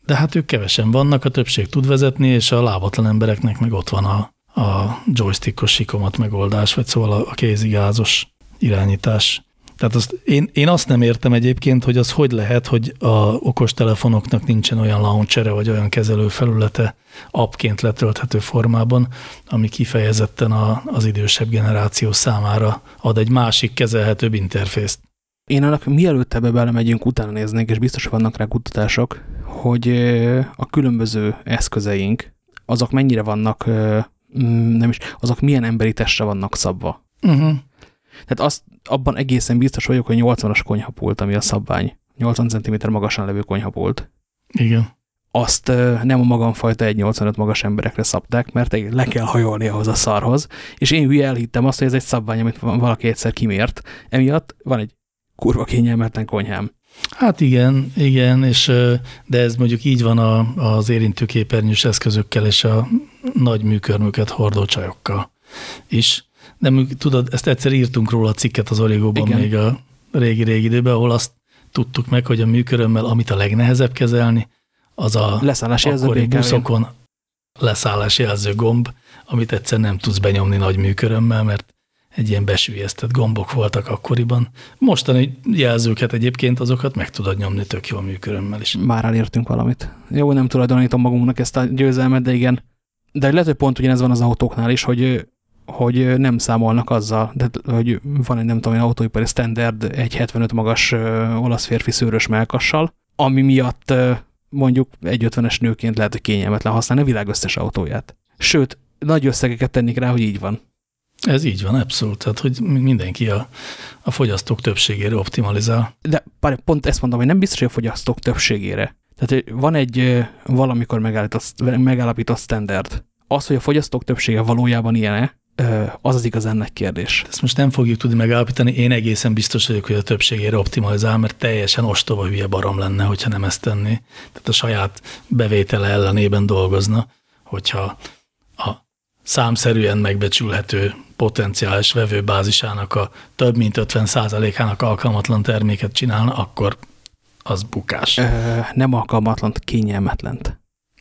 De hát ők kevesen vannak, a többség tud vezetni, és a lábatlan embereknek meg ott van a, a joystickos sikomat megoldás, vagy szóval a, a kézigázos irányítás. Tehát azt, én, én azt nem értem egyébként, hogy az hogy lehet, hogy a okostelefonoknak nincsen olyan launchere, vagy olyan kezelőfelülete appként letölthető formában, ami kifejezetten a, az idősebb generáció számára ad egy másik kezelhetőbb interfészt. Én annak mielőtt ebbe belemegyünk, utána néznék, és biztos vannak rá kutatások, hogy a különböző eszközeink, azok mennyire vannak, nem is, azok milyen emberi testre vannak szabva. Uh -huh. Tehát azt, abban egészen biztos vagyok, hogy 80-as konyhapult, ami a szabvány. 80 cm magasan levő konyhapult. Igen. Azt nem a magamfajta 1,85 magas emberekre szabták, mert le kell hajolni ahhoz a szarhoz, és én hülye elhittem azt, hogy ez egy szabvány, amit valaki egyszer kimért. Emiatt van egy kurva kényelmetlen konyhám. Hát igen, igen, és, de ez mondjuk így van a, az érintőképernyős eszközökkel és a nagy műkörmüket hordó csajokkal is. De tudod, ezt egyszer írtunk róla a cikket az Origóban még a régi-régi időben, ahol azt tudtuk meg, hogy a műkörömmel, amit a legnehezebb kezelni, az a leszállási akkori buszokon leszállási jelző gomb, amit egyszer nem tudsz benyomni nagy műkörömmel, mert egy ilyen besülyeztett gombok voltak akkoriban. Mostani jelzőket egyébként azokat meg tudod nyomni tök jól műkörömmel is. Már elértünk valamit. Jó, nem tulajdonítom magunknak ezt a győzelmet, de igen. De lehet, hogy pont ugyanez van az autóknál is, hogy, hogy nem számolnak azzal, de hogy van egy nem tudom, egy autóipari standard 1,75 magas ö, olasz férfi szőrös melkassal, ami miatt mondjuk egy 50-es nőként lehet, hogy kényelmetlen használni a világ összes autóját. Sőt, nagy összegeket tennék rá, hogy így van. Ez így van, abszolút. Tehát, hogy mindenki a, a fogyasztók többségére optimalizál. De pont ezt mondom, hogy nem biztos, hogy a fogyasztók többségére. Tehát van egy valamikor megállapított standard. Az, hogy a fogyasztók többsége valójában ilyen-e, az az igazán nagy kérdés. Ezt most nem fogjuk tudni megállapítani. Én egészen biztos vagyok, hogy a többségére optimalizál, mert teljesen ostoba hülye barom lenne, hogyha nem ezt tenni. Tehát a saját bevétele ellenében dolgozna, hogyha a számszerűen megbecsülhető potenciális vevőbázisának a több mint 50%-ának alkalmatlan terméket csinálna, akkor az bukás. Ö, nem alkalmatlan, kényelmetlent.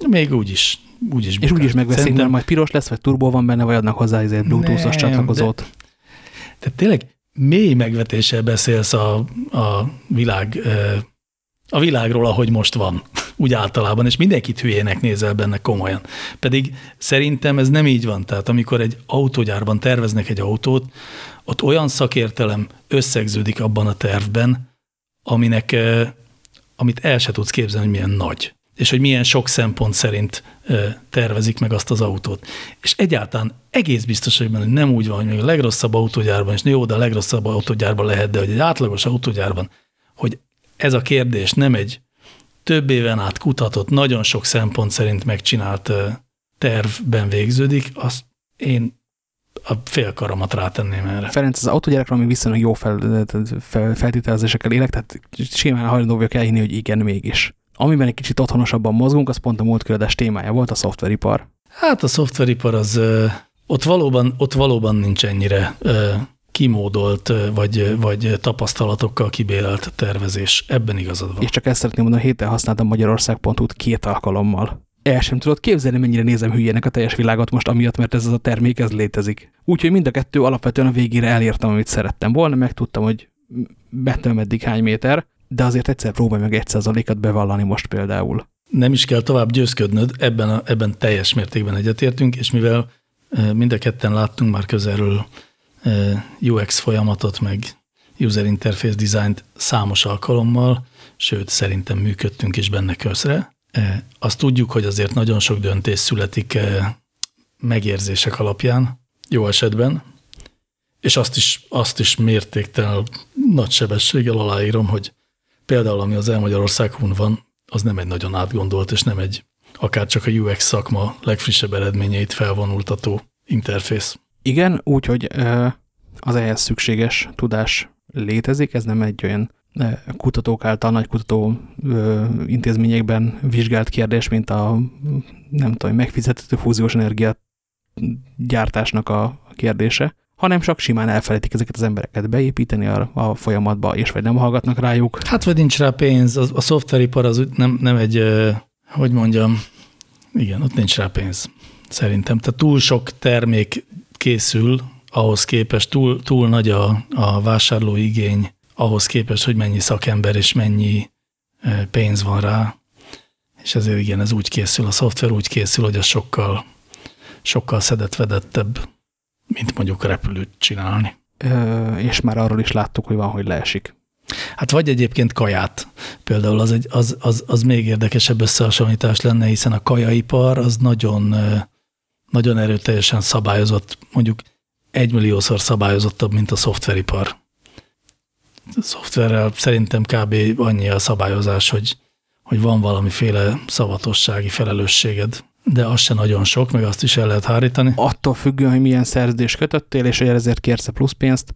Még úgy is. Úgy is és úgy is megveszik, Szerintem... mert majd piros lesz, vagy turbó van benne, vagy adnak hozzá egy bluetooth-os csatlakozót. De, de tényleg mély megvetéssel beszélsz a, a világ a világról, ahogy most van, úgy általában, és mindenkit hülyének nézel benne komolyan. Pedig szerintem ez nem így van. Tehát amikor egy autógyárban terveznek egy autót, ott olyan szakértelem összegződik abban a tervben, aminek, amit el se tudsz képzelni, hogy milyen nagy, és hogy milyen sok szempont szerint tervezik meg azt az autót. És egyáltalán egész biztos, hogy nem úgy van, hogy még a legrosszabb autógyárban, és jó, de a legrosszabb autógyárban lehet, de hogy egy átlagos autógyárban, hogy ez a kérdés nem egy több éven át kutatott, nagyon sok szempont szerint megcsinált tervben végződik, azt én a félkaramat rátenném erre. Ferenc, az autógyárakról még viszonylag jó fel, fel, feltételezésekkel élek, tehát simán hajlandó vagyok elhinni, hogy igen, mégis. Amiben egy kicsit otthonosabban mozgunk, az pont a múlt témája volt, a szoftveripar. Hát a szoftveripar az, ott valóban, ott valóban nincs ennyire kimódolt, vagy, vagy tapasztalatokkal kibérelt tervezés. Ebben igazad van. És csak ezt szeretném mondani, héten használtam Magyarország.hu-t két alkalommal. El sem tudod képzelni, mennyire nézem hülyének a teljes világot most amiatt, mert ez az a termék, ez létezik. Úgyhogy mind a kettő alapvetően a végére elértem, amit szerettem volna, megtudtam, hogy bettem eddig hány méter, de azért egyszer próbálj meg egy százalékat bevallani most például. Nem is kell tovább győzködnöd, ebben, a, ebben teljes mértékben egyetértünk, és mivel mind a ketten láttunk már közelről UX folyamatot, meg user interface design számos alkalommal, sőt, szerintem működtünk is benne közre. Azt tudjuk, hogy azért nagyon sok döntés születik megérzések alapján, jó esetben, és azt is, azt is mértéktelen nagy sebességgel aláírom, hogy például ami az Elmagyarországon van, az nem egy nagyon átgondolt, és nem egy akár csak a UX szakma legfrissebb eredményeit felvonultató interfész. Igen, úgyhogy az ehhez szükséges tudás létezik, ez nem egy olyan kutatók által nagy kutató intézményekben vizsgált kérdés, mint a nem tudom, megfizethető fúziós energia gyártásnak a kérdése, hanem csak simán elfelejtik ezeket az embereket beépíteni a, a folyamatba, és vagy nem hallgatnak rájuk. Hát vagy nincs rá pénz, a, a szoftveripar az nem, nem egy hogy mondjam, igen, ott nincs rá pénz, szerintem. Tehát túl sok termék készül, ahhoz képest túl, túl nagy a, a vásárló igény, ahhoz képest, hogy mennyi szakember és mennyi pénz van rá. És ezért igen, ez úgy készül, a szoftver úgy készül, hogy az sokkal, sokkal szedett-vedettebb, mint mondjuk repülőt csinálni. Ö, és már arról is láttuk, hogy van, hogy leesik. Hát vagy egyébként kaját. Például az, egy, az, az, az még érdekesebb összehasonlítás lenne, hiszen a kajaipar az nagyon, nagyon erőteljesen szabályozott, mondjuk egymilliószor szabályozottabb, mint a szoftveripar. A szoftverrel szerintem kb. annyi a szabályozás, hogy, hogy van valamiféle szavatossági felelősséged, de az se nagyon sok, meg azt is el lehet hárítani. Attól függően, hogy milyen szerződést kötöttél, és ezért kérsz plusz pénzt,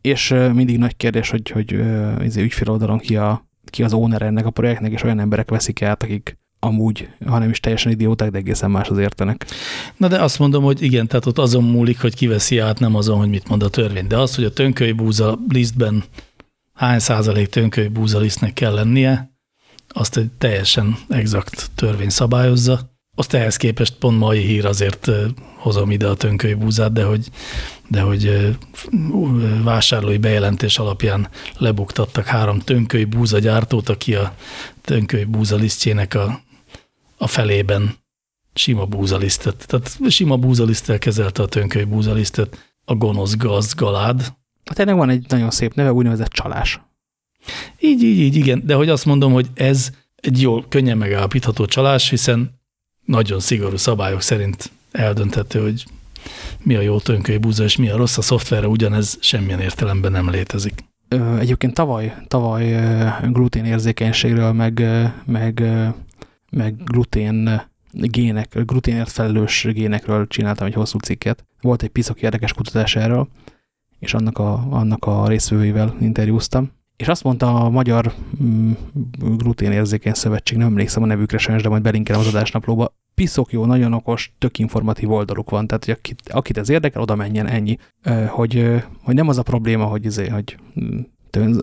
és mindig nagy kérdés, hogy, hogy izé, ügyfél oldalon ki, a, ki az owner ennek a projektnek, és olyan emberek veszik át, akik amúgy, hanem is teljesen idióták, de egészen máshoz értenek. Na de azt mondom, hogy igen, tehát ott azon múlik, hogy kiveszi át, nem azon, hogy mit mond a törvény. De az, hogy a tönköly lisztben hány százalék tönköly búza lisztnek kell lennie, azt egy teljesen exakt törvény szabályozza. Azt ehhez képest pont mai hír azért hozom ide a tönköly búzát, de hogy, de hogy vásárlói bejelentés alapján lebuktattak három tönköly búza gyártót, aki a tönköly búza lisztjének a, a felében sima búzalisztet. Tehát sima búzaliszttel kezelte a tönköly búzalisztet a gonosz gaz galád. Hát ennek van egy nagyon szép neve, úgynevezett csalás. Így, így, így, igen. De hogy azt mondom, hogy ez egy jól, könnyen megállapítható csalás, hiszen nagyon szigorú szabályok szerint eldönthető, hogy mi a jó tönköly búza, és mi a rossz a szoftverre, ugyanez semmilyen értelemben nem létezik. Egyébként tavaly, tavaly glutén érzékenységről, meg, meg, meg glutén gének, gluténért felelős génekről csináltam egy hosszú cikket. Volt egy piszok érdekes kutatás erről, és annak a, annak a részvőivel interjúztam. És azt mondta a Magyar mm, Gluténérzékeny Szövetség, nem emlékszem a nevükre sajnos, de majd belinkelem az adásnaplóba, piszok jó, nagyon okos, tök informatív oldaluk van, tehát hogy akit, akit ez érdekel, oda menjen ennyi. Hogy, hogy nem az a probléma, hogy, izé, hogy mm,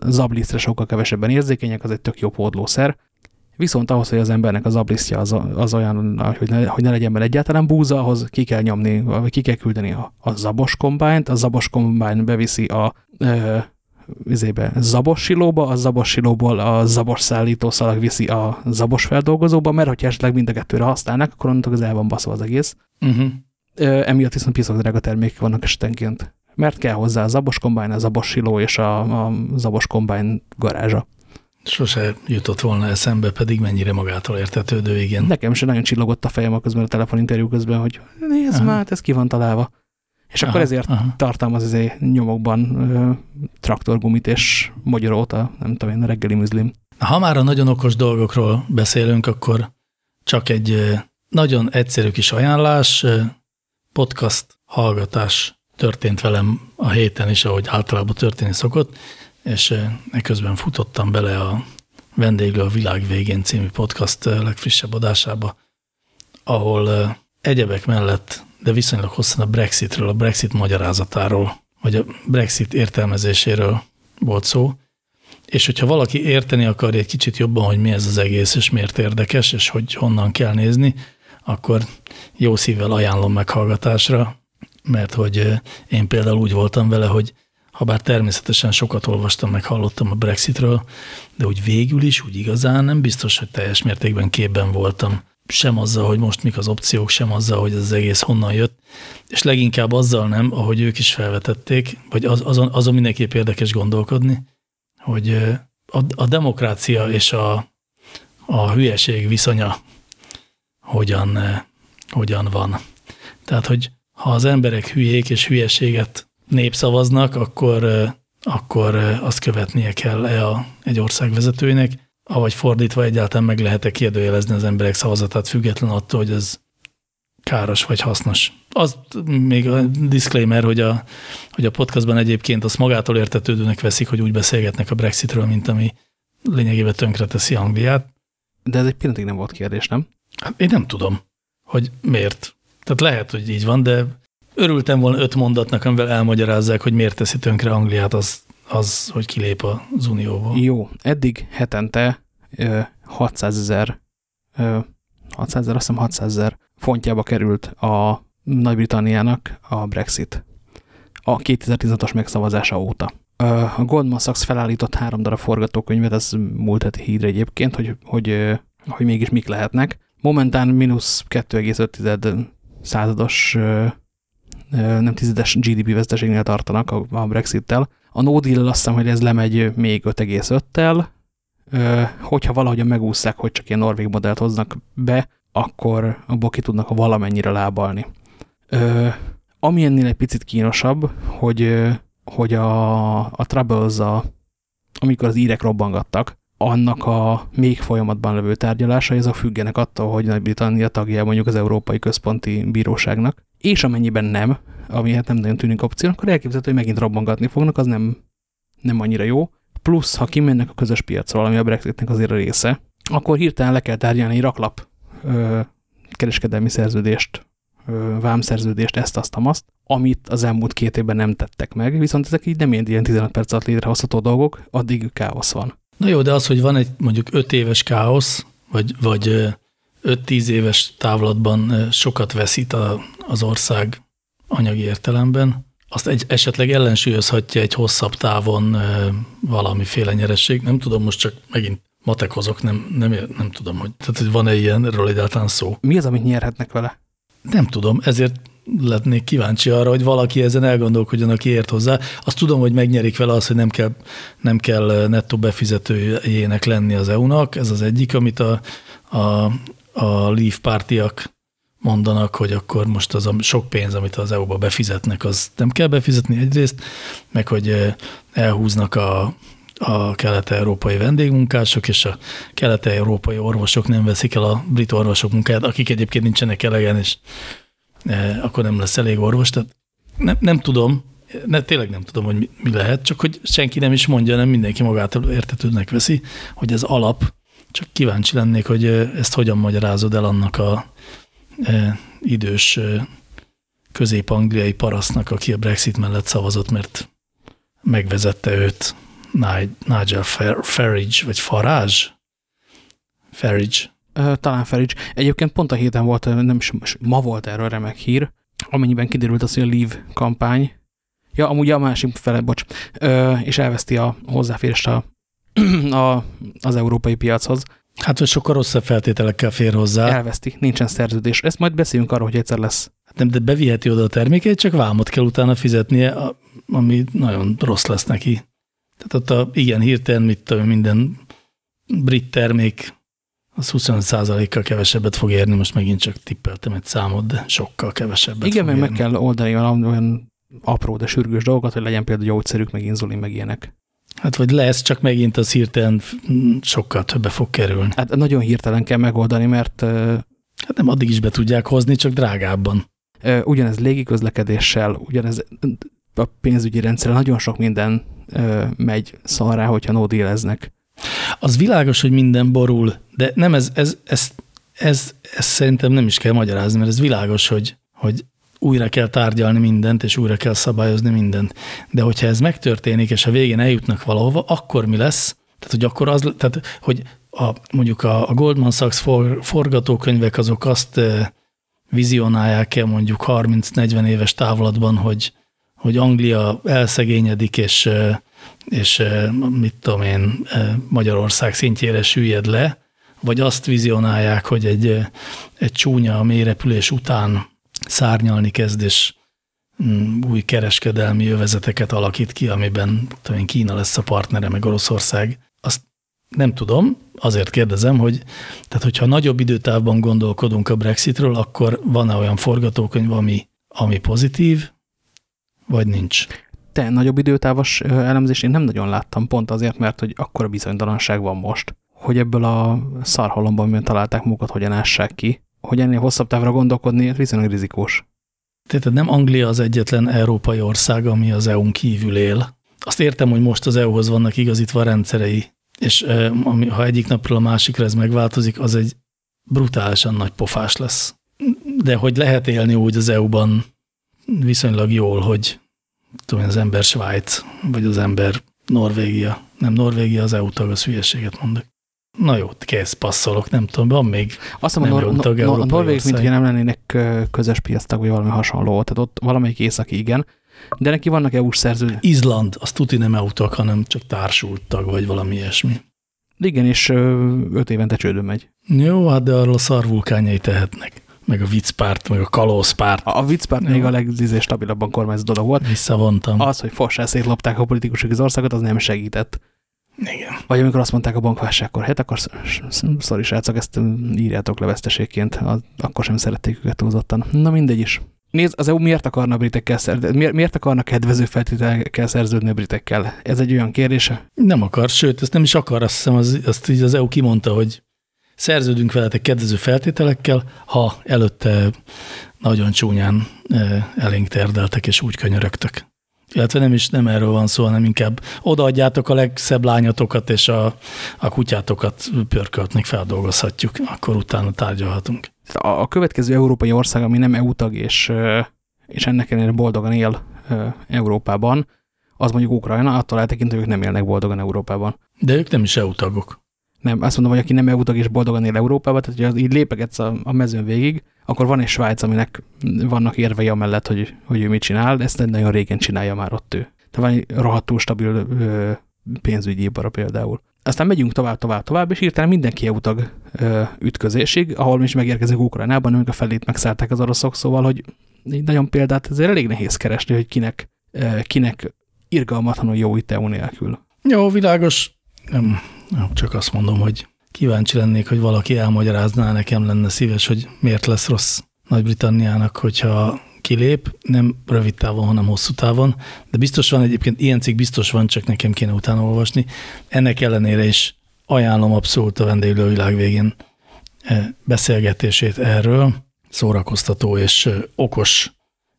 zablisztre sokkal kevesebben érzékenyek, az egy tök jó pódlószer, Viszont ahhoz, hogy az embernek az ablisztja az, az olyan, hogy ne, hogy ne legyen benne egyáltalán búza, ahhoz ki kell nyomni, vagy ki kell küldeni a, a zabos kombányt, a zabos kombány beviszi a vizébe, zabos silóba, a zabos silóból a zabos szállítószalag viszi a zabos feldolgozóba, mert hogyha esetleg mind a kettőre használnak, akkor onnantól az el van baszva az egész. Uh. -huh. Emiatt viszont piszok drága termékek vannak esetenként. Mert kell hozzá a zabos kombány, a zabos siló és a, a zabos kombány garázsa. Sose jutott volna eszembe, pedig mennyire magától értetődő, igen. Nekem sem nagyon csillogott a fejem a közben a telefoninterjú közben, hogy nézd már, ez ki van találva. És aha, akkor ezért aha. tartalmaz azért nyomokban ö, traktorgumit és magyaróta, nem tudom én, a reggeli műzlim. Ha már a nagyon okos dolgokról beszélünk, akkor csak egy nagyon egyszerű kis ajánlás, podcast hallgatás történt velem a héten is, ahogy általában történni szokott, és eközben futottam bele a Vendéglő a világ végén című podcast legfrissebb adásába, ahol egyebek mellett de viszonylag hosszan a Brexitről, a Brexit magyarázatáról, vagy a Brexit értelmezéséről volt szó, és hogyha valaki érteni akar egy kicsit jobban, hogy mi ez az egész, és miért érdekes, és hogy honnan kell nézni, akkor jó szívvel ajánlom meghallgatásra, mert hogy én például úgy voltam vele, hogy ha bár természetesen sokat olvastam, meg hallottam a Brexitről, de úgy végül is, úgy igazán nem biztos, hogy teljes mértékben képben voltam sem azzal, hogy most mik az opciók, sem azzal, hogy ez az egész honnan jött, és leginkább azzal nem, ahogy ők is felvetették, vagy az, azon, azon mindenképp érdekes gondolkodni, hogy a, a demokrácia és a, a hülyeség viszonya hogyan, hogyan van. Tehát, hogy ha az emberek hülyék és hülyeséget népszavaznak, akkor, akkor azt követnie kell -e a, egy ország vezetőinek, avagy fordítva egyáltalán meg lehet-e kérdőjelezni az emberek szavazatát független attól, hogy ez káros vagy hasznos. Az még a disclaimer, hogy a, hogy a podcastban egyébként azt magától értetődőnek veszik, hogy úgy beszélgetnek a Brexitről, mint ami lényegében tönkre teszi Angliát. De ez egy pillanatig nem volt kérdés, nem? Hát én nem tudom, hogy miért. Tehát lehet, hogy így van, de örültem volna öt mondatnak, amivel elmagyarázzák, hogy miért teszi tönkre Angliát, az az, hogy kilép az Unióból. Jó, eddig hetente ö, 600 ezer 600 ezer, azt hiszem 600 ezer fontjába került a Nagy-Britanniának a Brexit a 2016-os megszavazása óta. A Goldman Sachs felállított három darab forgatókönyvet, ez múlt heti hídre egyébként, hogy, hogy, hogy mégis mik lehetnek. Momentán mínusz 2,5 százados, nem tizedes GDP veszteségnél tartanak a Brexit-tel. A no deal azt hiszem, hogy ez lemegy még 5,5-tel, hogyha valahogyan megúszszák, hogy csak ilyen norvég modellt hoznak be, akkor abból ki tudnak valamennyire lábalni. Ami ennél egy picit kínosabb, hogy, hogy a, a Troubles, a, amikor az írek robbangattak, annak a még folyamatban levő tárgyalásai, azok függenek attól, hogy Nagy-Britannia tagja mondjuk az Európai Központi Bíróságnak, és amennyiben nem, ami hát nem nagyon tűnik opció, akkor elképzelhető, hogy megint robbangatni fognak, az nem, nem annyira jó. Plusz, ha kimennek a közös piacról, ami a Brexitnek azért a része, akkor hirtelen le kell tárgyalni egy raklap ö, kereskedelmi szerződést vámszerződést, ezt, azt, azt, amit az elmúlt két évben nem tettek meg, viszont ezek így nem ilyen 15 perc alatt létrehozható dolgok, addig káosz van. Na jó, de az, hogy van egy mondjuk 5 éves káosz, vagy, vagy 5-10 éves távlatban sokat veszít a, az ország anyagi értelemben, azt egy, esetleg ellensúlyozhatja egy hosszabb távon valamiféle nyeresség. Nem tudom, most csak megint matekozok, nem, nem, nem tudom, hogy, tehát, hogy van-e ilyenről egyáltalán szó. Mi az, amit nyerhetnek vele? Nem tudom, ezért letnék kíváncsi arra, hogy valaki ezen elgondolkodjon, aki ért hozzá. Azt tudom, hogy megnyerik vele az, hogy nem kell, nem kell nettó befizetőjének lenni az EU-nak. Ez az egyik, amit a, a, a Leave pártiak mondanak, hogy akkor most az a sok pénz, amit az EU-ba befizetnek, az nem kell befizetni egyrészt, meg hogy elhúznak a, a kelet-európai vendégmunkások, és a kelet-európai orvosok nem veszik el a brit orvosok munkáját, akik egyébként nincsenek elegen, és akkor nem lesz elég orvos. Tehát nem, nem tudom, ne, tényleg nem tudom, hogy mi, mi lehet, csak hogy senki nem is mondja, nem mindenki magától értetődnek veszi, hogy ez alap, csak kíváncsi lennék, hogy ezt hogyan magyarázod el annak a idős közép-angliai parasztnak, aki a Brexit mellett szavazott, mert megvezette őt Nigel Farage, vagy Farage? Farage. Talán Farage. Egyébként pont a héten volt, nem is ma volt erről remek hír, amennyiben kiderült az, hogy a Leave kampány, ja, amúgy a másik fele, bocs, és elveszti a hozzáférést a, a, az európai piachoz. Hát, hogy sokkal rosszabb feltételekkel fér hozzá. Elveszti, nincsen szerződés. Ezt majd beszéljünk arról, hogy egyszer lesz. Hát nem, de beviheti oda a termékét, csak vámot kell utána fizetnie, ami nagyon rossz lesz neki. Tehát ott a, igen, hirtelen mit tudom, minden brit termék az 25%-kal kevesebbet fog érni, most megint csak tippeltem egy számot, de sokkal kevesebbet Igen, meg meg kell oldani olyan apró, de sürgős dolgokat, hogy legyen például gyógyszerük, meg inzulin, meg ilyenek. Hát vagy lesz, csak megint az hirtelen sokkal többe fog kerülni. Hát nagyon hirtelen kell megoldani, mert... Hát nem addig is be tudják hozni, csak drágábban. Ugyanez légiközlekedéssel, ugyanez a pénzügyi rendszer, nagyon sok minden megy szarrá, hogyha no dealeznek. Az világos, hogy minden borul, de nem ez, ez, ez, ez, ez szerintem nem is kell magyarázni, mert ez világos, hogy, hogy újra kell tárgyalni mindent, és újra kell szabályozni mindent. De hogyha ez megtörténik, és a végén eljutnak valahova, akkor mi lesz? Tehát, hogy akkor az, tehát, hogy a, mondjuk a, a Goldman Sachs for, forgatókönyvek azok azt vizionálják el mondjuk 30-40 éves távlatban, hogy, hogy Anglia elszegényedik, és, és mit tudom én, Magyarország szintjére süllyed le, vagy azt vizionálják, hogy egy, egy csúnya mélyrepülés után szárnyalni kezd, és mm, új kereskedelmi övezeteket alakít ki, amiben tudom én, Kína lesz a partnere, meg Oroszország. Azt nem tudom, azért kérdezem, hogy tehát hogyha nagyobb időtávban gondolkodunk a Brexitről, akkor van-e olyan forgatókönyv, ami, ami pozitív, vagy nincs? Te nagyobb időtávos elemzést én nem nagyon láttam, pont azért, mert hogy akkora bizonytalanság van most, hogy ebből a szarhalomban, amiben találták magukat, hogyan ássák ki, hogy ennél hosszabb távra gondolkodni, viszonylag rizikós. Tehát nem Anglia az egyetlen európai ország, ami az EU-n kívül él. Azt értem, hogy most az EU-hoz vannak igazítva rendszerei, és ami, ha egyik napról a másikra ez megváltozik, az egy brutálisan nagy pofás lesz. De hogy lehet élni úgy az EU-ban viszonylag jól, hogy tudom, az ember Svájc, vagy az ember Norvégia. Nem Norvégia, az EU tag, az hülyeséget mondok. Na jó, kész, passzolok, nem tudom, van még Azt mondom, nem tag a, a európai norvégok, mint ugye nem lennének közös piactag, vagy valami hasonló, tehát ott valamelyik északi igen, de neki vannak EU-s szerződések. Izland, az tuti nem EU hanem csak társult tag, vagy valami ilyesmi. Igen, és öt évente csődön megy. Jó, hát de arról a szarvulkányai tehetnek. Meg a viccpárt, meg a kalózpárt. A, a viccpárt még a legizé stabilabban kormányzó dolog volt. Visszavontam. Az, hogy fossá szétlopták a politikusok az országot, az nem segített. Igen. Vagy amikor azt mondták a bankválságkor, hát akkor sz- sz- sorry srácok, ezt mm, írjátok le veszteségként, akkor sem szerették őket túlzottan. Na mindegy is. Nézd, az EU miért akarna britekkel szer- miért, miért akarna kedvező feltételekkel szerződni a britekkel? Ez egy olyan kérdése? Nem akar, sőt, ezt nem is akar, azt hiszem, az, azt így az EU kimondta, hogy szerződünk veletek kedvező feltételekkel, ha előtte nagyon csúnyán eh, elénk terdeltek és úgy könyörögtek. Illetve nem is nem erről van szó, hanem inkább odaadjátok a legszebb lányatokat, és a, a kutyátokat pörköltnek feldolgozhatjuk, akkor utána tárgyalhatunk. A, a következő európai ország, ami nem EU tag, és, és ennek ellenére boldogan él Európában, az mondjuk Ukrajna, attól eltekintve ők nem élnek boldogan Európában. De ők nem is EU tagok. Nem, azt mondom, hogy aki nem EU és boldogan él Európában, tehát hogy az így lépegetsz a, a mezőn végig, akkor van egy Svájc, aminek vannak érvei amellett, hogy, hogy ő mit csinál, ezt nagyon régen csinálja már ott ő. Tehát van egy rohadtul stabil ö, pénzügyi ipara például. Aztán megyünk tovább, tovább, tovább, és hirtelen mindenki EU tag ö, ütközésig, ahol is megérkezünk Ukrajnában, amikor a felét megszállták az oroszok, szóval, hogy így nagyon példát ezért elég nehéz keresni, hogy kinek, ö, kinek irgalmatlanul jó itt EU nélkül. Jó, világos. Nem, csak azt mondom, hogy kíváncsi lennék, hogy valaki elmagyarázná nekem, lenne szíves, hogy miért lesz rossz Nagy-Britanniának, hogyha kilép, nem rövid távon, hanem hosszú távon, de biztos van egyébként, ilyen cikk biztos van, csak nekem kéne utána olvasni. Ennek ellenére is ajánlom abszolút a vendéglő világ végén eh, beszélgetését erről, szórakoztató és eh, okos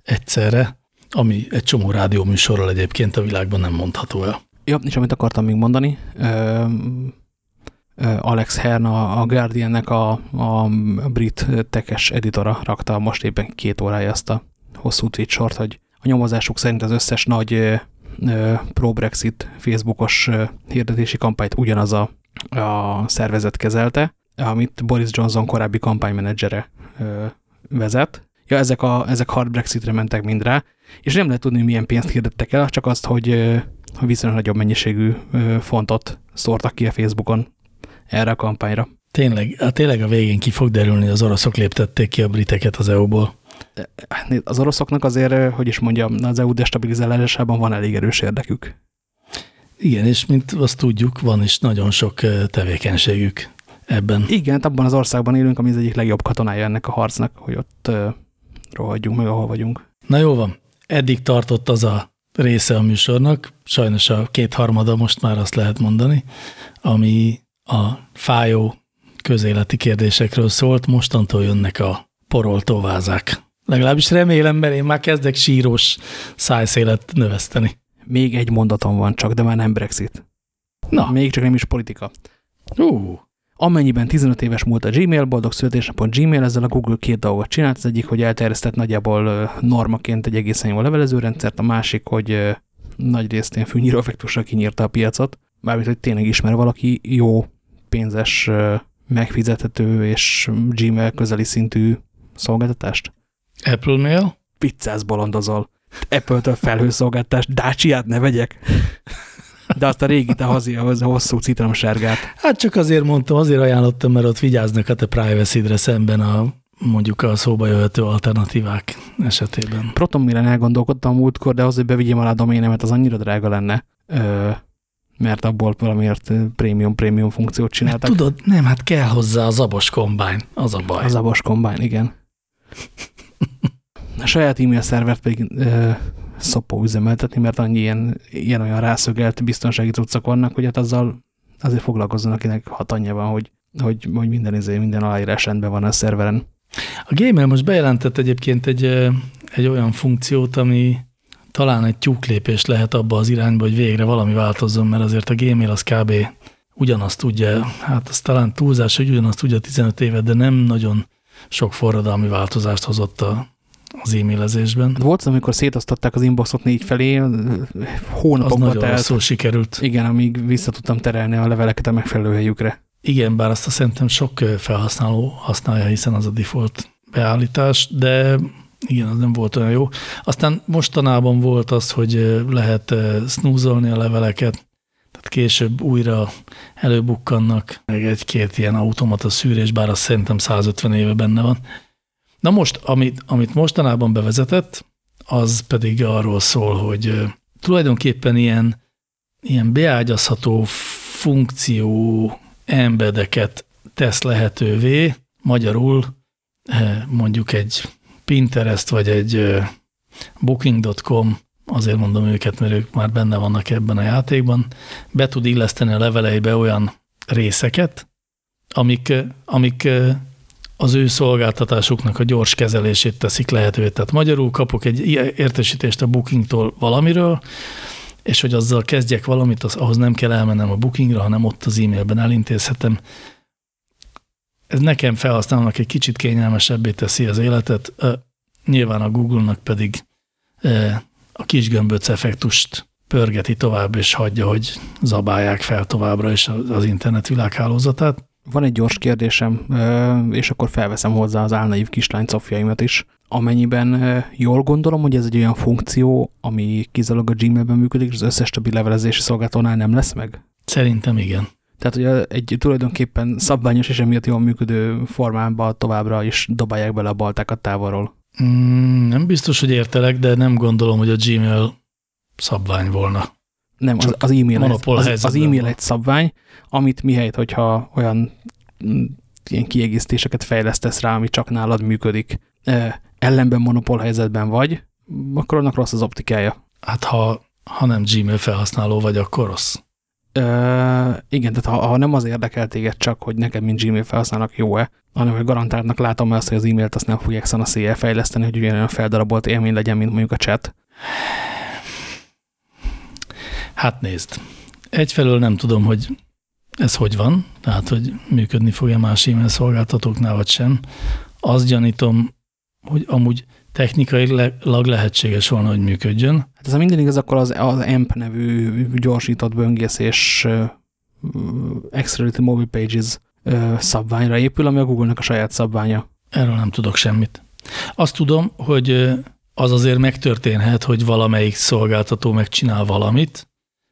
egyszerre, ami egy csomó rádióműsorral egyébként a világban nem mondható el. Ja, és amit akartam még mondani, Alex Hearn, a, a Guardiannek a, a brit tekes editora rakta most éppen két órája azt a hosszú tweet sort, hogy a nyomozásuk szerint az összes nagy pro-Brexit Facebookos hirdetési kampányt ugyanaz a, a szervezet kezelte, amit Boris Johnson korábbi kampánymenedzsere vezet. Ja, ezek, a, ezek hard Brexitre mentek mind rá, és nem lehet tudni, milyen pénzt hirdettek el, csak azt, hogy viszonylag nagyobb mennyiségű fontot szórtak ki a Facebookon erre a kampányra. Tényleg, hát tényleg a végén ki fog derülni, az oroszok léptették ki a briteket az EU-ból. Hát Az oroszoknak azért, hogy is mondjam, az EU destabilizálásában van elég erős érdekük. Igen, és mint azt tudjuk, van is nagyon sok tevékenységük ebben. Igen, hát abban az országban élünk, ami az egyik legjobb katonája ennek a harcnak, hogy ott rohadjunk meg, ahol vagyunk. Na jó van, eddig tartott az a része a műsornak, sajnos a kétharmada most már azt lehet mondani, ami a fájó közéleti kérdésekről szólt, mostantól jönnek a poroltóvázák. Legalábbis remélem, mert én már kezdek sírós szájszélet növeszteni. Még egy mondatom van csak, de már nem Brexit. Na, Még csak nem is politika. ú, Amennyiben 15 éves múlt a Gmail, boldog születésnapon Gmail, ezzel a Google két dolgot csinált. Az egyik, hogy elterjesztett nagyjából normaként egy egészen jó levelezőrendszert, a másik, hogy nagy részt ilyen fűnyíró effektusra kinyírta a piacot. Mármint, hogy tényleg ismer valaki jó, pénzes, megfizethető és Gmail közeli szintű szolgáltatást. Apple Mail? Pizzász bolondozol. Apple-től felhőszolgáltást, Dacia-t ne vegyek. De azt a régi, a hazi, a hosszú citromsárgát. Hát csak azért mondtam, azért ajánlottam, mert ott vigyáznak a te privacy szemben a mondjuk a szóba jöhető alternatívák esetében. Proton Milen elgondolkodtam múltkor, de az, hogy bevigyem alá a doménemet, az annyira drága lenne, ö, mert abból valamiért prémium-prémium funkciót Mert csináltak. tudod, nem, hát kell hozzá a zabos kombány, az a baj. Az a Bosch Combine, igen. A saját e-mail szervert pedig ö, szopó üzemeltetni, mert annyi ilyen, ilyen olyan rászögelt biztonsági cuccok vannak, hogy hát azzal azért foglalkozzon, akinek hatanja van, hogy, hogy, hogy minden, izé, minden aláírás rendben van a szerveren. A Gmail most bejelentett egyébként egy, egy olyan funkciót, ami talán egy tyúklépés lehet abba az irányba, hogy végre valami változzon, mert azért a Gmail az kb. ugyanazt tudja, hát az talán túlzás, hogy ugyanazt tudja 15 évet, de nem nagyon sok forradalmi változást hozott a, az e-mailezésben. Volt az, amikor szétosztották az inboxot négy felé, Az hónapokba nagyon telt. rosszul sikerült. Igen, amíg vissza tudtam terelni a leveleket a megfelelő helyükre. Igen, bár azt szerintem sok felhasználó használja, hiszen az a default beállítás, de igen, az nem volt olyan jó. Aztán mostanában volt az, hogy lehet snoozolni a leveleket, tehát később újra előbukkannak, meg egy-két ilyen automata szűrés, bár az szerintem 150 éve benne van. Na most, amit, amit mostanában bevezetett, az pedig arról szól, hogy tulajdonképpen ilyen, ilyen beágyazható funkció embedeket tesz lehetővé, magyarul mondjuk egy Pinterest vagy egy booking.com, azért mondom őket, mert ők már benne vannak ebben a játékban, be tud illeszteni a leveleibe olyan részeket, amik, amik az ő szolgáltatásuknak a gyors kezelését teszik lehetővé. Tehát magyarul kapok egy értesítést a bookingtól valamiről, és hogy azzal kezdjek valamit, az, ahhoz nem kell elmennem a bookingra, hanem ott az e-mailben elintézhetem. Ez nekem felhasználnak egy kicsit kényelmesebbé teszi az életet, nyilván a Google-nak pedig a kis gömböc effektust pörgeti tovább, és hagyja, hogy zabálják fel továbbra is az internet világhálózatát. Van egy gyors kérdésem, és akkor felveszem hozzá az álnaív kislány cofjaimat is. Amennyiben jól gondolom, hogy ez egy olyan funkció, ami kizárólag a Gmailben működik, és az összes többi levelezési szolgáltatónál nem lesz meg? Szerintem igen. Tehát, hogy egy tulajdonképpen szabványos és emiatt jól működő formában továbbra is dobálják bele a baltákat távolról. Mm, nem biztos, hogy értelek, de nem gondolom, hogy a Gmail szabvány volna. Nem, az, az e-mail, egy, az, az e-mail egy szabvány, amit mihelyt, hogyha olyan mm, ilyen kiegészítéseket fejlesztesz rá, ami csak nálad működik, ellenben monopól helyzetben vagy, akkor annak rossz az optikája. Hát ha, ha nem Gmail felhasználó vagy, akkor rossz. Ö, igen, tehát ha, ha nem az érdekel téged csak, hogy neked, mint Gmail felhasználnak jó-e, hanem hogy garantáltnak látom azt, hogy az e-mailt azt nem fogják széjjel fejleszteni, hogy ugyanolyan feldarabolt élmény legyen, mint mondjuk a chat. Hát nézd, egyfelől nem tudom, hogy ez hogy van, tehát hogy működni fog-e más e-mail szolgáltatóknál, vagy sem. Azt gyanítom, hogy amúgy technikailag lehetséges volna, hogy működjön. Hát ez a minden igaz, akkor az, az AMP nevű gyorsított böngészés Accelerated Mobile Pages szabványra épül, ami a Google-nak a saját szabványa. Erről nem tudok semmit. Azt tudom, hogy az azért megtörténhet, hogy valamelyik szolgáltató megcsinál valamit,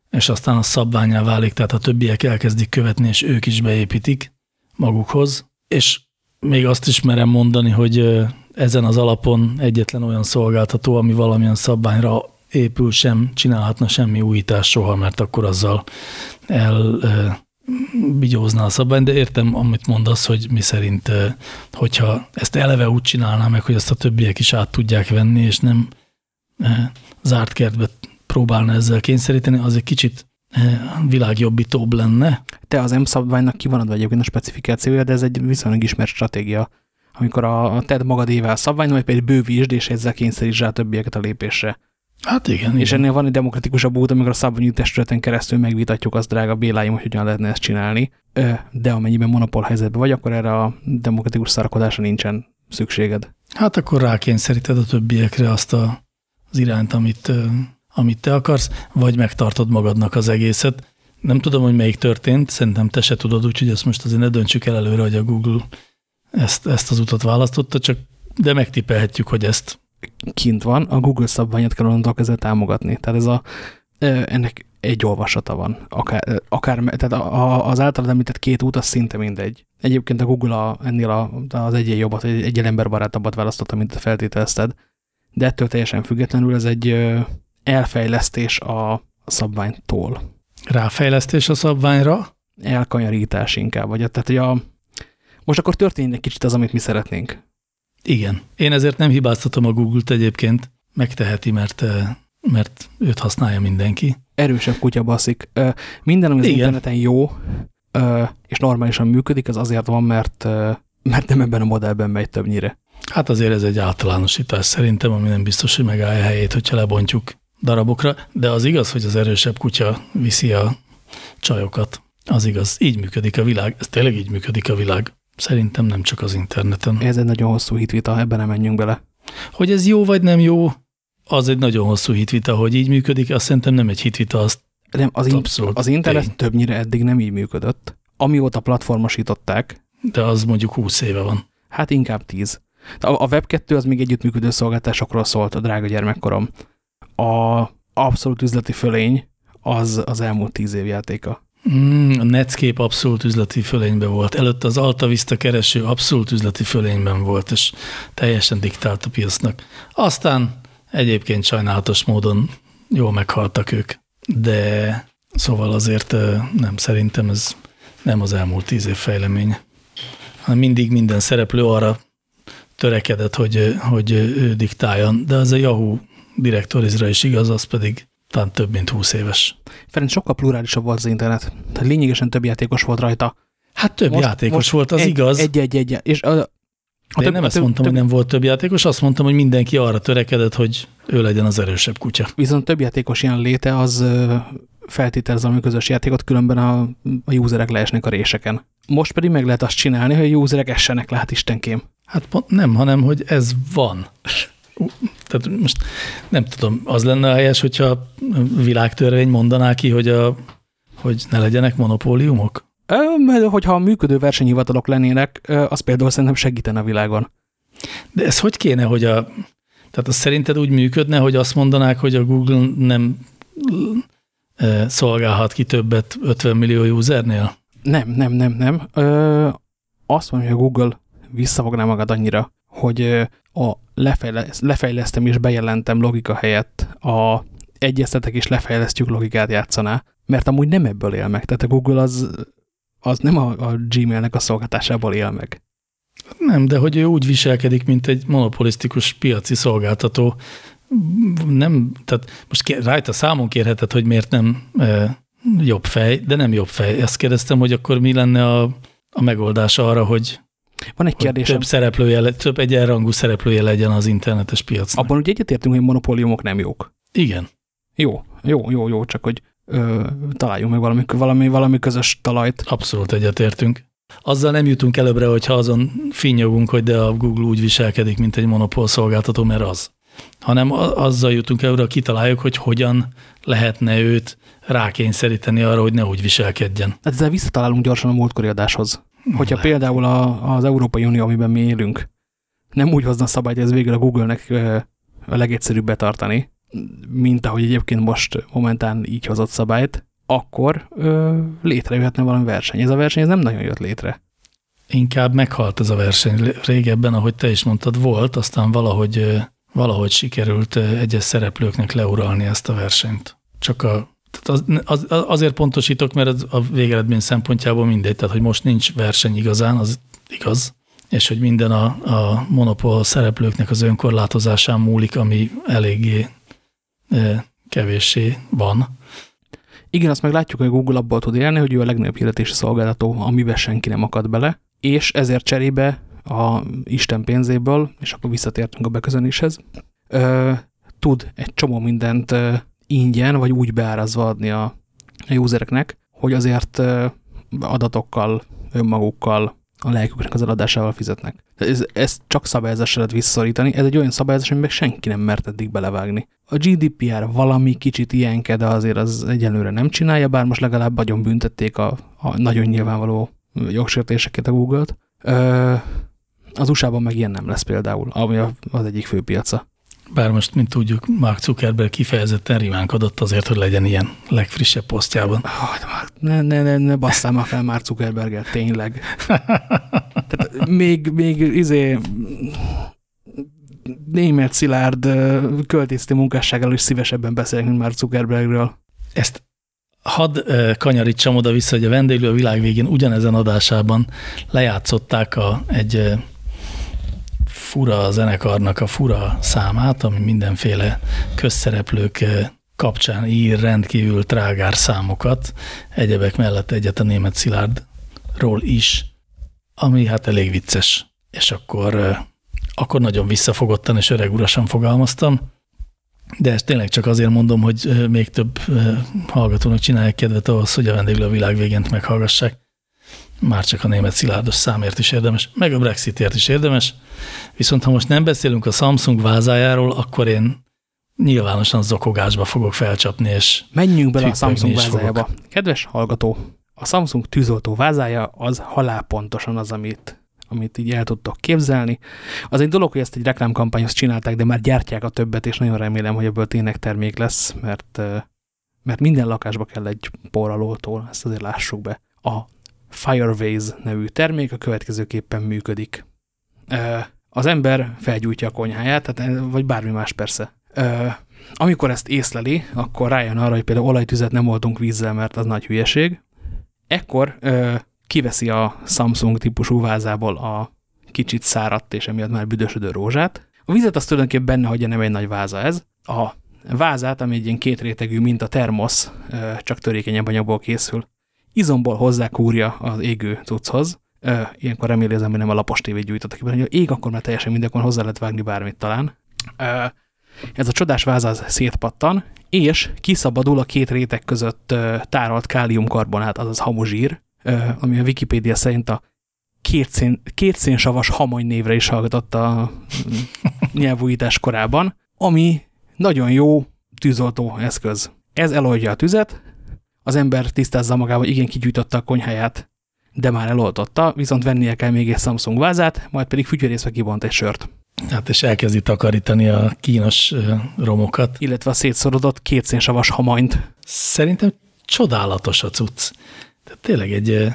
és aztán a szabványá válik, tehát a többiek elkezdik követni, és ők is beépítik magukhoz. És még azt is merem mondani, hogy ezen az alapon egyetlen olyan szolgáltató, ami valamilyen szabványra épül, sem csinálhatna semmi újítás soha, mert akkor azzal el bigyózná a szabvány, de értem, amit mondasz, hogy mi szerint, hogyha ezt eleve úgy csinálná meg, hogy ezt a többiek is át tudják venni, és nem zárt kertbe próbálna ezzel kényszeríteni, az egy kicsit világjobbítóbb lenne. Te az M szabványnak ki van adva egyébként a specifikációja, de ez egy viszonylag ismert stratégia amikor a, a tedd magadével szabvány, majd pedig bővítsd, és ezzel kényszerítsd rá a többieket a lépésre. Hát igen. És igen. ennél van egy demokratikusabb út, amikor a szabványi testületen keresztül megvitatjuk az drága Béláim, hogy hogyan lehetne ezt csinálni. De amennyiben monopól helyzetben vagy, akkor erre a demokratikus szarakodásra nincsen szükséged. Hát akkor rákényszeríted a többiekre azt a, az irányt, amit, amit te akarsz, vagy megtartod magadnak az egészet. Nem tudom, hogy melyik történt, szerintem te se tudod, úgyhogy ezt most azért ne döntsük el előre, hogy a Google ezt, ezt az utat választotta, csak de megtipelhetjük, hogy ezt. Kint van, a Google szabványát kell onnantól kezdve támogatni. Tehát ez a, ennek egy olvasata van. Akár, akár tehát az általad említett két út, az szinte mindegy. Egyébként a Google a, ennél a, az egyén jobbat, egy, egy emberbarátabbat választotta, mint a feltételezted. De ettől teljesen függetlenül ez egy elfejlesztés a szabványtól. Ráfejlesztés a szabványra? Elkanyarítás inkább. Vagy, tehát, hogy a, most akkor történjen egy kicsit az, amit mi szeretnénk. Igen. Én ezért nem hibáztatom a Google-t egyébként. Megteheti, mert, eh, mert őt használja mindenki. Erősebb kutya baszik. Minden, ami az Igen. interneten jó, és normálisan működik, az azért van, mert, mert nem ebben a modellben megy többnyire. Hát azért ez egy általánosítás szerintem, ami nem biztos, hogy megállja helyét, hogyha lebontjuk darabokra, de az igaz, hogy az erősebb kutya viszi a csajokat. Az igaz. Így működik a világ. Ez tényleg így működik a világ. Szerintem nem csak az interneten. Ez egy nagyon hosszú hitvita, ebben nem menjünk bele. Hogy ez jó vagy nem jó, az egy nagyon hosszú hitvita, hogy így működik, azt szerintem nem egy hitvita, azt nem, az, in az internet tény. többnyire eddig nem így működött. amióta platformosították, De az mondjuk 20 éve van. hát inkább 10. A, a Web2 az még együttműködő szolgáltásokról szólt a drága gyermekkorom. A abszolút üzleti fölény az az elmúlt 10 év játéka. Mm, a Netscape abszolút üzleti fölényben volt. Előtte az Alta Vista kereső abszolút üzleti fölényben volt, és teljesen diktált a piacnak. Aztán egyébként sajnálatos módon jól meghaltak ők. De szóval azért nem, szerintem ez nem az elmúlt tíz év fejleménye. Hanem mindig minden szereplő arra törekedett, hogy, hogy ő diktáljon, de az a Yahoo direktorizra is igaz, az pedig talán több mint 20 éves. Ferenc, sokkal plurálisabb volt az internet. Tehát lényegesen több játékos volt rajta. Hát több most, játékos most volt, az egy, igaz. Egy, egy, egy, és a, a De én nem ezt mondtam, hogy nem volt több játékos, azt mondtam, hogy mindenki arra törekedett, hogy ő legyen az erősebb kutya. Viszont több játékos ilyen léte az feltételez valami közös játékot, különben a, a userek leesnek a réseken. Most pedig meg lehet azt csinálni, hogy a userek essenek le, hát istenkém. Hát pont nem, hanem, hogy ez van. Tehát most nem tudom, az lenne a helyes, hogyha a világtörvény mondaná ki, hogy, a, hogy ne legyenek monopóliumok? Hogyha működő versenyhivatalok lennének, az például szerintem segítene a világon. De ez hogy kéne, hogy a... Tehát az szerinted úgy működne, hogy azt mondanák, hogy a Google nem szolgálhat ki többet 50 millió usernél? Nem, nem, nem, nem. Ö, azt mondja, hogy a Google visszafogná magad annyira, hogy a lefejlesz, lefejlesztem és bejelentem logika helyett a egyeztetek és lefejlesztjük logikát játszaná, mert amúgy nem ebből él meg. Tehát a Google az, az nem a, a Gmailnek a szolgáltásából él meg. Nem, de hogy ő úgy viselkedik, mint egy monopolisztikus piaci szolgáltató. Nem, tehát most rajta számon kérheted, hogy miért nem e, jobb fej, de nem jobb fej. Ezt kérdeztem, hogy akkor mi lenne a, a megoldás arra, hogy, Van egy hogy kérdésem. több szereplője, több egyenrangú szereplője legyen az internetes piacnak. Abban ugye egyetértünk, hogy monopóliumok nem jók. Igen. Jó, jó, jó, jó, csak hogy ö, találjunk meg valami, valami, valami közös talajt. Abszolút egyetértünk. Azzal nem jutunk előbbre, hogyha azon finnyogunk, hogy de a Google úgy viselkedik, mint egy monopól szolgáltató, mert az. Hanem azzal jutunk előbbre, kitaláljuk, hogy hogyan lehetne őt rákényszeríteni arra, hogy ne úgy viselkedjen. Hát ezzel visszatalálunk gyorsan a múltkori adáshoz. Hogyha Lehet. például a, az Európai Unió, amiben mi élünk, nem úgy hozna szabályt, hogy ez végül a Google-nek a legegyszerűbb betartani, mint ahogy egyébként most momentán így hozott szabályt, akkor ö, létrejöhetne valami verseny. Ez a verseny ez nem nagyon jött létre. Inkább meghalt ez a verseny. Régebben, ahogy te is mondtad, volt, aztán valahogy, valahogy sikerült egyes szereplőknek leuralni ezt a versenyt. Csak a, tehát az, az, azért pontosítok, mert ez a végeredmény szempontjából mindegy, tehát hogy most nincs verseny igazán, az igaz, és hogy minden a, a monopól szereplőknek az önkorlátozásán múlik, ami eléggé ö, kevéssé van. Igen, azt meg látjuk, hogy Google abból tud élni, hogy ő a legnagyobb hirdetési szolgáltató, amiben senki nem akad bele, és ezért cserébe a Isten pénzéből, és akkor visszatértünk a beköszönéshez, ö, tud egy csomó mindent ö, ingyen, vagy úgy beárazva adni a, a usereknek, hogy azért adatokkal, önmagukkal, a lelküknek az eladásával fizetnek. Ez, ezt csak szabályozással lehet visszaszorítani. Ez egy olyan szabályozás, amiben senki nem mert eddig belevágni. A GDPR valami kicsit ilyenke, de azért az egyelőre nem csinálja, bár most legalább nagyon büntették a, a nagyon nyilvánvaló jogsértéseket a Google-t. Az USA-ban meg ilyen nem lesz például, ami az egyik fő piaca. Bár most, mint tudjuk, Mark Zuckerberg kifejezetten rimánkodott azért, hogy legyen ilyen legfrissebb posztjában. Már ne, ne, ne, ne basszál már fel Mark Zuckerberget, tényleg. Tehát még, még izé német szilárd ö, költészeti munkássággal is szívesebben beszélek, mint Mark Zuckerbergről. Ezt hadd kanyarítsam oda-vissza, hogy a vendéglő a világ végén ugyanezen adásában lejátszották a, egy fura zenekarnak a fura számát, ami mindenféle közszereplők ö, kapcsán ír rendkívül trágár számokat, egyebek mellett egyet a német Szilárdról is, ami hát elég vicces. És akkor, ö, akkor nagyon visszafogottan és öreg urasan fogalmaztam, de ezt tényleg csak azért mondom, hogy ö, még több hallgatónak csinálják kedvet ahhoz, hogy a vendéglő a világ végént meghallgassák. Már csak a német szilárdos számért is érdemes, meg a Brexitért is érdemes. Viszont ha most nem beszélünk a Samsung vázájáról, akkor én nyilvánosan zokogásba fogok felcsapni, és Menjünk bele a Samsung is fogok. vázájába. Kedves hallgató, a Samsung tűzoltó vázája az halálpontosan az, amit, amit így el tudtok képzelni. Az egy dolog, hogy ezt egy reklámkampányhoz csinálták, de már gyártják a többet, és nagyon remélem, hogy ebből tényleg termék lesz, mert, mert minden lakásba kell egy porralótól, ezt azért lássuk be. A Fireways nevű termék a következőképpen működik. Az ember felgyújtja a konyháját, tehát, vagy bármi más persze. Amikor ezt észleli, akkor rájön arra, hogy például olajtüzet nem voltunk vízzel, mert az nagy hülyeség. Ekkor kiveszi a Samsung típusú vázából a kicsit száradt és emiatt már büdösödő rózsát. A vizet az tulajdonképpen benne hagyja, nem egy nagy váza ez. A vázát, ami egy ilyen két rétegű, mint a termosz, csak törékenyebb anyagból készül, izomból hozzákúrja az égő cucchoz. Ilyenkor reméli az ember nem a lapos tévét gyújtott ki, hogy ég, akkor már teljesen mindenkor hozzá lehet vágni bármit talán. Ez a csodás váz szétpattan, és kiszabadul a két réteg között tárolt káliumkarbonát, azaz hamuzsír, ami a Wikipédia szerint a kétszén, kétszénsavas hamony névre is hallgatott a nyelvújítás korában, ami nagyon jó tűzoltó eszköz. Ez eloldja a tüzet, az ember tisztázza magával, igen, kigyújtotta a konyháját, de már eloltotta, viszont vennie kell még egy Samsung vázát, majd pedig fütyörészve kibont egy sört. Hát és elkezdi takarítani a kínos romokat. Illetve a szétszorodott kétszénsavas hamanyt. Szerintem csodálatos a cucc. Tehát tényleg egy,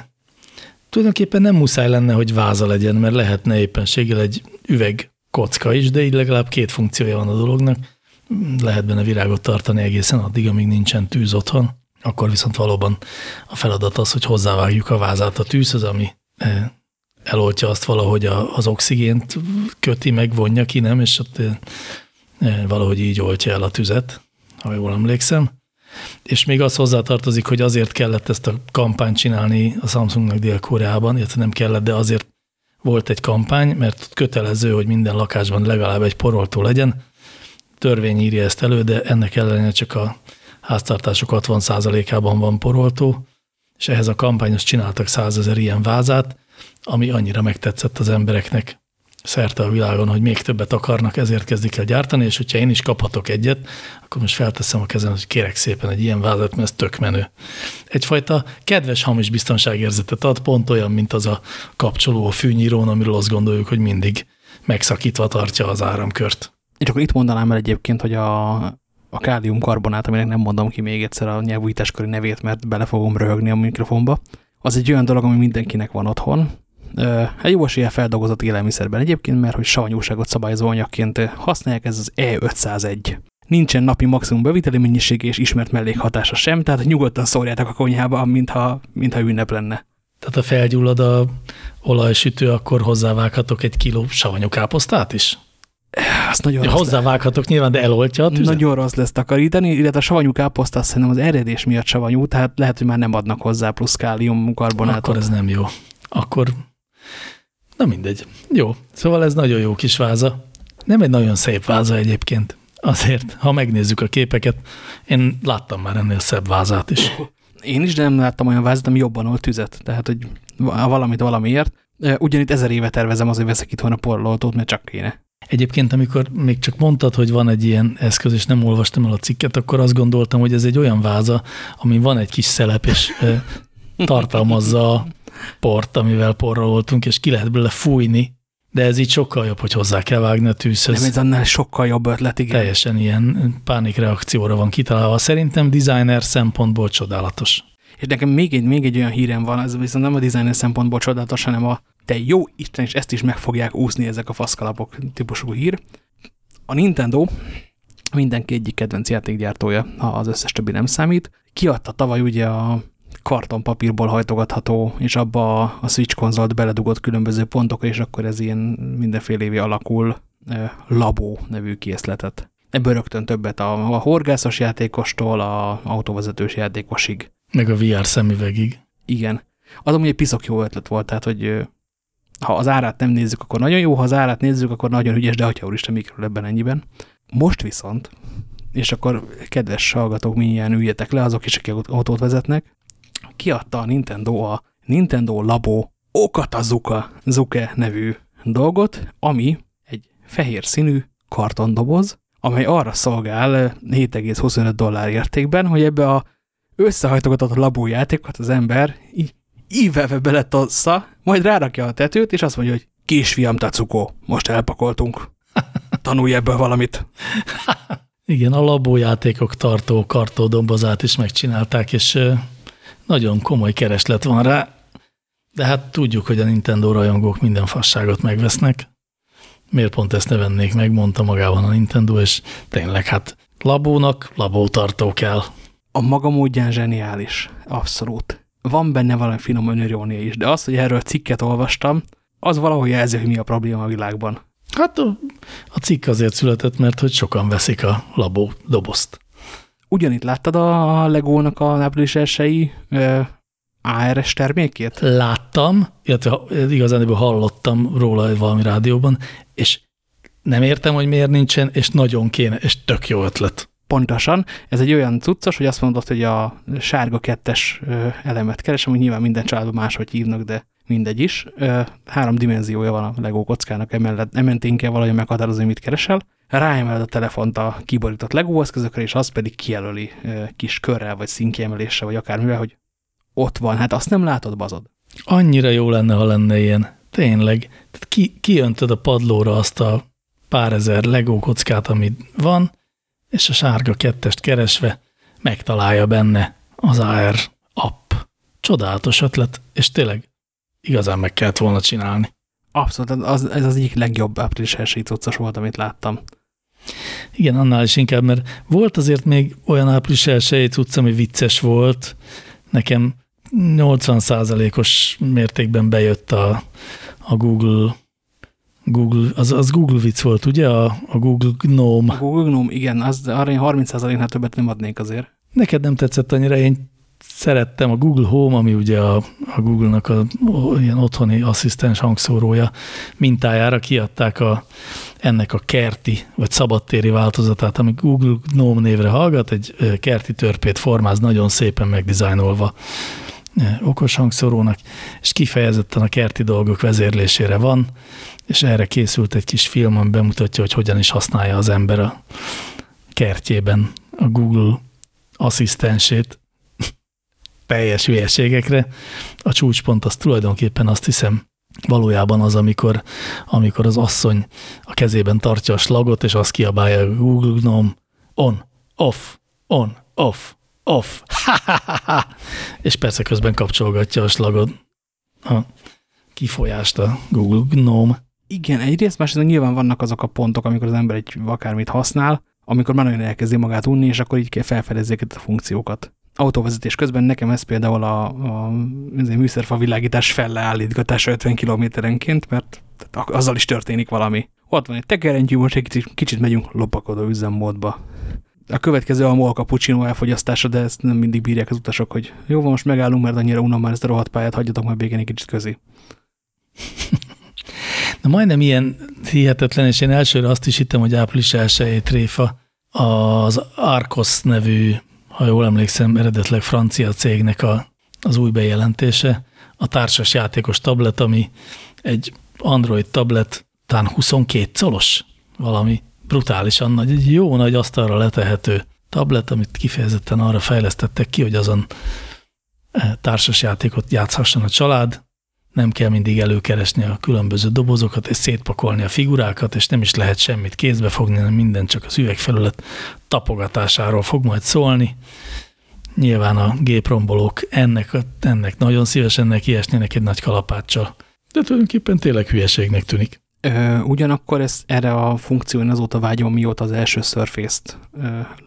tulajdonképpen nem muszáj lenne, hogy váza legyen, mert lehetne éppenséggel egy üveg kocka is, de így legalább két funkciója van a dolognak. Lehet benne virágot tartani egészen addig, amíg nincsen tűz otthon. Akkor viszont valóban a feladat az, hogy hozzávágjuk a vázát a tűzhöz, ami eloltja azt valahogy az oxigént köti, meg vonja ki, nem? És ott valahogy így oltja el a tüzet, ha jól emlékszem. És még az hozzátartozik, hogy azért kellett ezt a kampányt csinálni a Samsungnak Dél-Koreában, illetve nem kellett, de azért volt egy kampány, mert kötelező, hogy minden lakásban legalább egy poroltó legyen. Törvény írja ezt elő, de ennek ellenére csak a háztartások 60%-ában van poroltó, és ehhez a kampányos csináltak százezer ilyen vázát, ami annyira megtetszett az embereknek szerte a világon, hogy még többet akarnak, ezért kezdik el gyártani, és hogyha én is kaphatok egyet, akkor most felteszem a kezem, hogy kérek szépen egy ilyen vázat, mert ez tök menő. Egyfajta kedves hamis biztonságérzetet ad, pont olyan, mint az a kapcsoló a fűnyírón, amiről azt gondoljuk, hogy mindig megszakítva tartja az áramkört. És akkor itt mondanám el egyébként, hogy a, a káliumkarbonát, aminek nem mondom ki még egyszer a nyelvújításkori nevét, mert bele fogom röhögni a mikrofonba, az egy olyan dolog, ami mindenkinek van otthon, Hát jó esélye feldolgozott élelmiszerben egyébként, mert hogy savanyúságot szabályozó anyagként használják, ez az E501. Nincsen napi maximum beviteli mennyiség és ismert mellékhatása sem, tehát nyugodtan szórjátok a konyhába, mintha, mintha ünnep lenne. Tehát ha felgyullad a olajsütő, akkor hozzávághatok egy kiló savanyú káposztát is? Azt nagyon ja, hozzávághatok nyilván, de eloltja a tüzet. Nagyon rossz lesz takarítani, illetve a savanyú káposzta azt szerintem az eredés miatt savanyú, tehát lehet, hogy már nem adnak hozzá plusz kálium karbonátot. Akkor ez nem jó. Akkor Na mindegy. Jó. Szóval ez nagyon jó kis váza. Nem egy nagyon szép váza egyébként. Azért, ha megnézzük a képeket, én láttam már ennél szebb vázát is. Én is, de nem láttam olyan vázat, ami jobban old tüzet. Tehát, hogy valamit valamiért. Ugyanitt ezer éve tervezem azért veszek itt a porloltót, mert csak kéne. Egyébként, amikor még csak mondtad, hogy van egy ilyen eszköz, és nem olvastam el a cikket, akkor azt gondoltam, hogy ez egy olyan váza, ami van egy kis szelep, és tartalmazza port, amivel porra voltunk, és ki lehet belőle fújni, de ez így sokkal jobb, hogy hozzá kell vágni a tűzhöz. Nem, ez annál sokkal jobb ötlet, igen. Teljesen ilyen pánikreakcióra van kitalálva. Szerintem designer szempontból csodálatos. És nekem még egy, még egy olyan hírem van, ez viszont nem a designer szempontból csodálatos, hanem a te jó Isten, és ezt is meg fogják úszni ezek a faszkalapok típusú hír. A Nintendo mindenki egyik kedvenc játékgyártója, ha az összes többi nem számít. Kiadta tavaly ugye a kartonpapírból hajtogatható, és abba a Switch konzolt beledugott különböző pontokra, és akkor ez ilyen mindenféle alakul Labó nevű készletet. Ebből rögtön többet a, a horgászos játékostól a autóvezetős játékosig. Meg a VR szemüvegig. Igen. Az amúgy egy piszok jó ötlet volt, tehát hogy ha az árát nem nézzük, akkor nagyon jó, ha az árát nézzük, akkor nagyon ügyes, de atya úristen, mikről ebben ennyiben. Most viszont, és akkor kedves hallgatók, milyen üljetek le, azok is, akik autót vezetnek, kiadta a Nintendo a Nintendo Labo Okatazuka Zuke nevű dolgot, ami egy fehér színű kartondoboz, amely arra szolgál 7,25 dollár értékben, hogy ebbe a összehajtogatott labójátékot az ember, így ívelve beletossza, majd rárakja a tetőt, és azt mondja, hogy kisfiam, Tacuko, most elpakoltunk. Tanulj ebből valamit. Igen, a labójátékok tartó kartódombozát is megcsinálták, és nagyon komoly kereslet van rá, de hát tudjuk, hogy a Nintendo rajongók minden fasságot megvesznek. Miért pont ezt ne vennék meg, mondta magában a Nintendo, és tényleg hát labónak labótartó kell. A maga módján zseniális, abszolút. Van benne valami finom önirónia is, de az, hogy erről cikket olvastam, az valahol jelzi, hogy mi a probléma a világban. Hát a, cikk azért született, mert hogy sokan veszik a labó dobozt. Ugyanitt láttad a Legónak a április elsői ARS termékét? Láttam, illetve igazán hallottam róla valami rádióban, és nem értem, hogy miért nincsen, és nagyon kéne, és tök jó ötlet. Pontosan. Ez egy olyan cuccos, hogy azt mondod, hogy a sárga kettes elemet keresem, hogy nyilván minden családban máshogy hívnak, de mindegy is. Három dimenziója van a Lego kockának, emellett ementén kell valahogy meghatározni, mit keresel. Ráemeled a telefont a kiborított Lego eszközökre, és az pedig kijelöli kis körrel, vagy színkiemeléssel, vagy akármivel, hogy ott van. Hát azt nem látod, bazod. Annyira jó lenne, ha lenne ilyen. Tényleg. Tehát ki, kiöntöd a padlóra azt a pár ezer Lego kockát, amit van, és a sárga kettest keresve megtalálja benne az AR app. Csodálatos ötlet, és tényleg igazán meg kellett volna csinálni. Abszolút, az, ez az egyik legjobb április első volt, amit láttam. Igen, annál is inkább, mert volt azért még olyan április első cucc, ami vicces volt. Nekem 80%-os mértékben bejött a, a Google Google, az, az Google vicc volt, ugye? A, a Google Gnome. A Google Gnome, igen, az arra én 30%-nál többet nem adnék azért. Neked nem tetszett annyira, én szerettem a Google Home, ami ugye a, a Google-nak a, a ilyen otthoni asszisztens hangszórója mintájára kiadták a, ennek a kerti, vagy szabadtéri változatát, ami Google Gnome névre hallgat, egy kerti törpét formáz nagyon szépen megdizájnolva okos hangszorónak, és kifejezetten a kerti dolgok vezérlésére van, és erre készült egy kis film, ami bemutatja, hogy hogyan is használja az ember a kertjében a Google asszisztensét teljes hülyeségekre. A csúcspont az tulajdonképpen azt hiszem valójában az, amikor, amikor az asszony a kezében tartja a slagot, és azt kiabálja Google Gnome on, off, on, off, off, ha, ha, ha, ha. és persze közben kapcsolgatja a slagot, a kifolyást a Google Gnome. Igen, egyrészt, másrészt nyilván vannak azok a pontok, amikor az ember egy akármit használ, amikor már nagyon elkezdi magát unni, és akkor így kell felfedezni a funkciókat. Autóvezetés közben nekem ez például a, a, a műszerfa világítás felleállítgatása 50 kilométerenként, mert azzal is történik valami. Ott van egy tekerentyű, most egy kicsit, kicsit megyünk lopakodó üzemmódba a következő a MOL cappuccino elfogyasztása, de ezt nem mindig bírják az utasok, hogy jó, van, most megállunk, mert annyira unom már ezt a rohadt pályát, hagyjatok már békén egy kicsit közé. Na majdnem ilyen hihetetlen, és én elsőre azt is hittem, hogy április 1 tréfa az Arcos nevű, ha jól emlékszem, eredetleg francia cégnek a, az új bejelentése, a társas játékos tablet, ami egy Android tablet, talán 22 colos valami brutálisan nagy, egy jó nagy asztalra letehető tablet, amit kifejezetten arra fejlesztettek ki, hogy azon eh, társasjátékot játszhasson a család, nem kell mindig előkeresni a különböző dobozokat, és szétpakolni a figurákat, és nem is lehet semmit kézbe fogni, hanem minden csak az üvegfelület tapogatásáról fog majd szólni. Nyilván a géprombolók ennek, ennek nagyon szívesen neki esnének egy nagy kalapáccsal, de tulajdonképpen tényleg hülyeségnek tűnik. Ugyanakkor ez, erre a funkción azóta vágyom, mióta az első Surface-t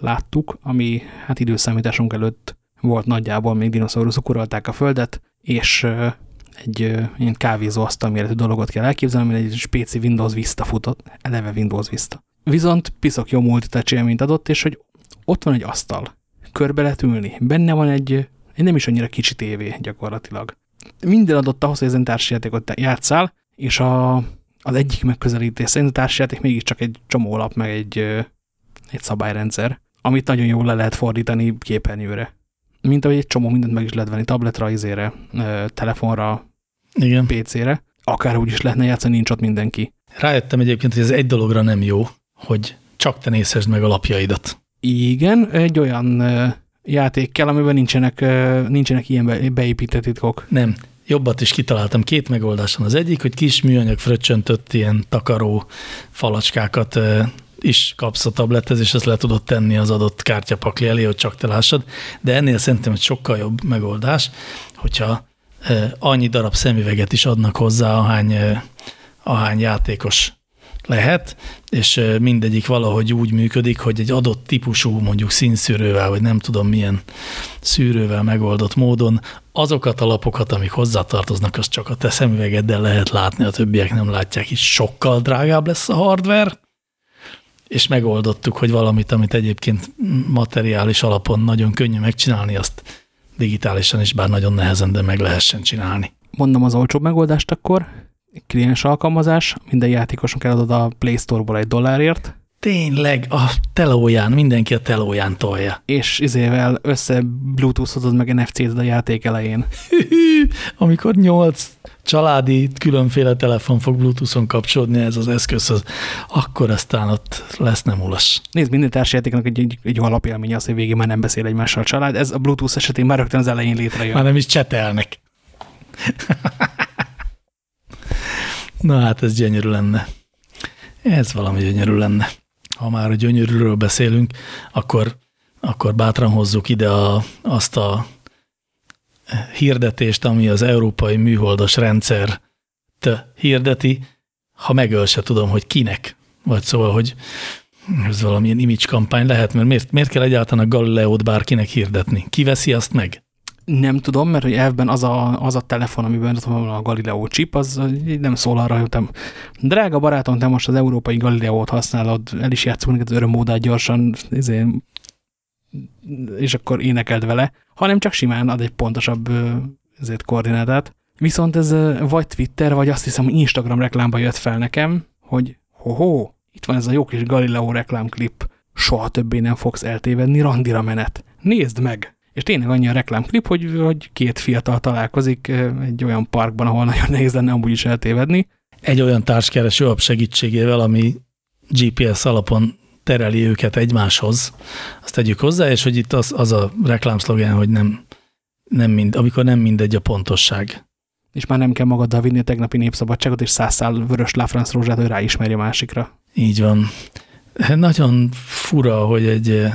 láttuk, ami hát időszámításunk előtt volt nagyjából, még dinoszauruszok uralták a Földet, és egy ilyen kávézó asztal méretű dologot kell elképzelni, ami egy spéci Windows Vista futott, eleve Windows Vista. Viszont piszok jó multitouch mint adott, és hogy ott van egy asztal, körbe lehet ülni, benne van egy, egy nem is annyira kicsi tévé gyakorlatilag. Minden adott ahhoz, hogy ezen társjátékot játszál, és a, az egyik megközelítés szerint a társjáték mégiscsak egy csomó lap, meg egy, egy szabályrendszer, amit nagyon jól le lehet fordítani képernyőre. Mint ahogy egy csomó mindent meg is lehet venni tabletra, izére, telefonra. PC-re. Akár úgy is lehetne játszani, nincs ott mindenki. Rájöttem egyébként, hogy ez egy dologra nem jó, hogy csak te nézhessd meg a lapjaidat. Igen, egy olyan játék kell, amiben nincsenek, nincsenek ilyen beépített titkok. Nem, jobbat is kitaláltam. Két megoldáson. Az egyik, hogy kis műanyag fröccsöntött ilyen takaró falacskákat is kapsz a tablethez, ezt le tudod tenni az adott kártyapakli elé, hogy csak te lássad. De ennél szerintem egy sokkal jobb megoldás, hogyha annyi darab szemüveget is adnak hozzá, ahány, ahány játékos lehet, és mindegyik valahogy úgy működik, hogy egy adott típusú mondjuk színszűrővel, vagy nem tudom milyen szűrővel megoldott módon azokat a lapokat, amik hozzátartoznak, az csak a te szemüvegeddel lehet látni, a többiek nem látják, is sokkal drágább lesz a hardware, és megoldottuk, hogy valamit, amit egyébként materiális alapon nagyon könnyű megcsinálni, azt digitálisan is bár nagyon nehezen, de meg lehessen csinálni. Mondom az olcsóbb megoldást akkor, kliens alkalmazás, minden játékosnak eladod a Play Store-ból egy dollárért. Tényleg, a telóján, mindenki a telóján tolja. És izével össze bluetoothozod meg NFC-t a játék elején. Amikor nyolc családi különféle telefon fog Bluetooth-on kapcsolódni ez az eszközhöz, akkor aztán ott lesz nem ulas. Nézd, minden társjátéknak egy, egy, egy alapélmény az, hogy végén már nem beszél egymással a család. Ez a Bluetooth esetén már rögtön az elején létrejön. Már nem is csetelnek. Na hát ez gyönyörű lenne. Ez valami gyönyörű lenne. Ha már a gyönyörűről beszélünk, akkor, akkor bátran hozzuk ide a, azt a hirdetést, ami az európai műholdas rendszer hirdeti, ha megöl se tudom, hogy kinek. Vagy szóval, hogy ez valamilyen image kampány lehet, mert miért, miért kell egyáltalán a Galileót bárkinek hirdetni? Ki veszi azt meg? Nem tudom, mert elvben az a, az a telefon, amiben ott van a Galileo chip, az nem szól arra, hogy te, drága barátom, te most az európai Galileót használod, el is játszunk az örömmódát gyorsan, ezért, és akkor énekeld vele, hanem csak simán ad egy pontosabb ezért koordinátát. Viszont ez vagy Twitter, vagy azt hiszem Instagram reklámba jött fel nekem, hogy ho-ho, itt van ez a jó kis Galileo reklámklip, soha többé nem fogsz eltévedni, randira menet. Nézd meg! És tényleg annyi a reklámklip, hogy, hogy két fiatal találkozik egy olyan parkban, ahol nagyon nehéz lenne amúgy is eltévedni. Egy olyan társkereső app segítségével, ami GPS alapon tereli őket egymáshoz, azt tegyük hozzá, és hogy itt az, az a reklámszlogán, hogy nem, nem mind, amikor nem mindegy a pontosság. És már nem kell magaddal vinni a tegnapi népszabadságot, és száz szál vörös láfránc rózsát, hogy ráismerje másikra. Így van. Nagyon fura, hogy egy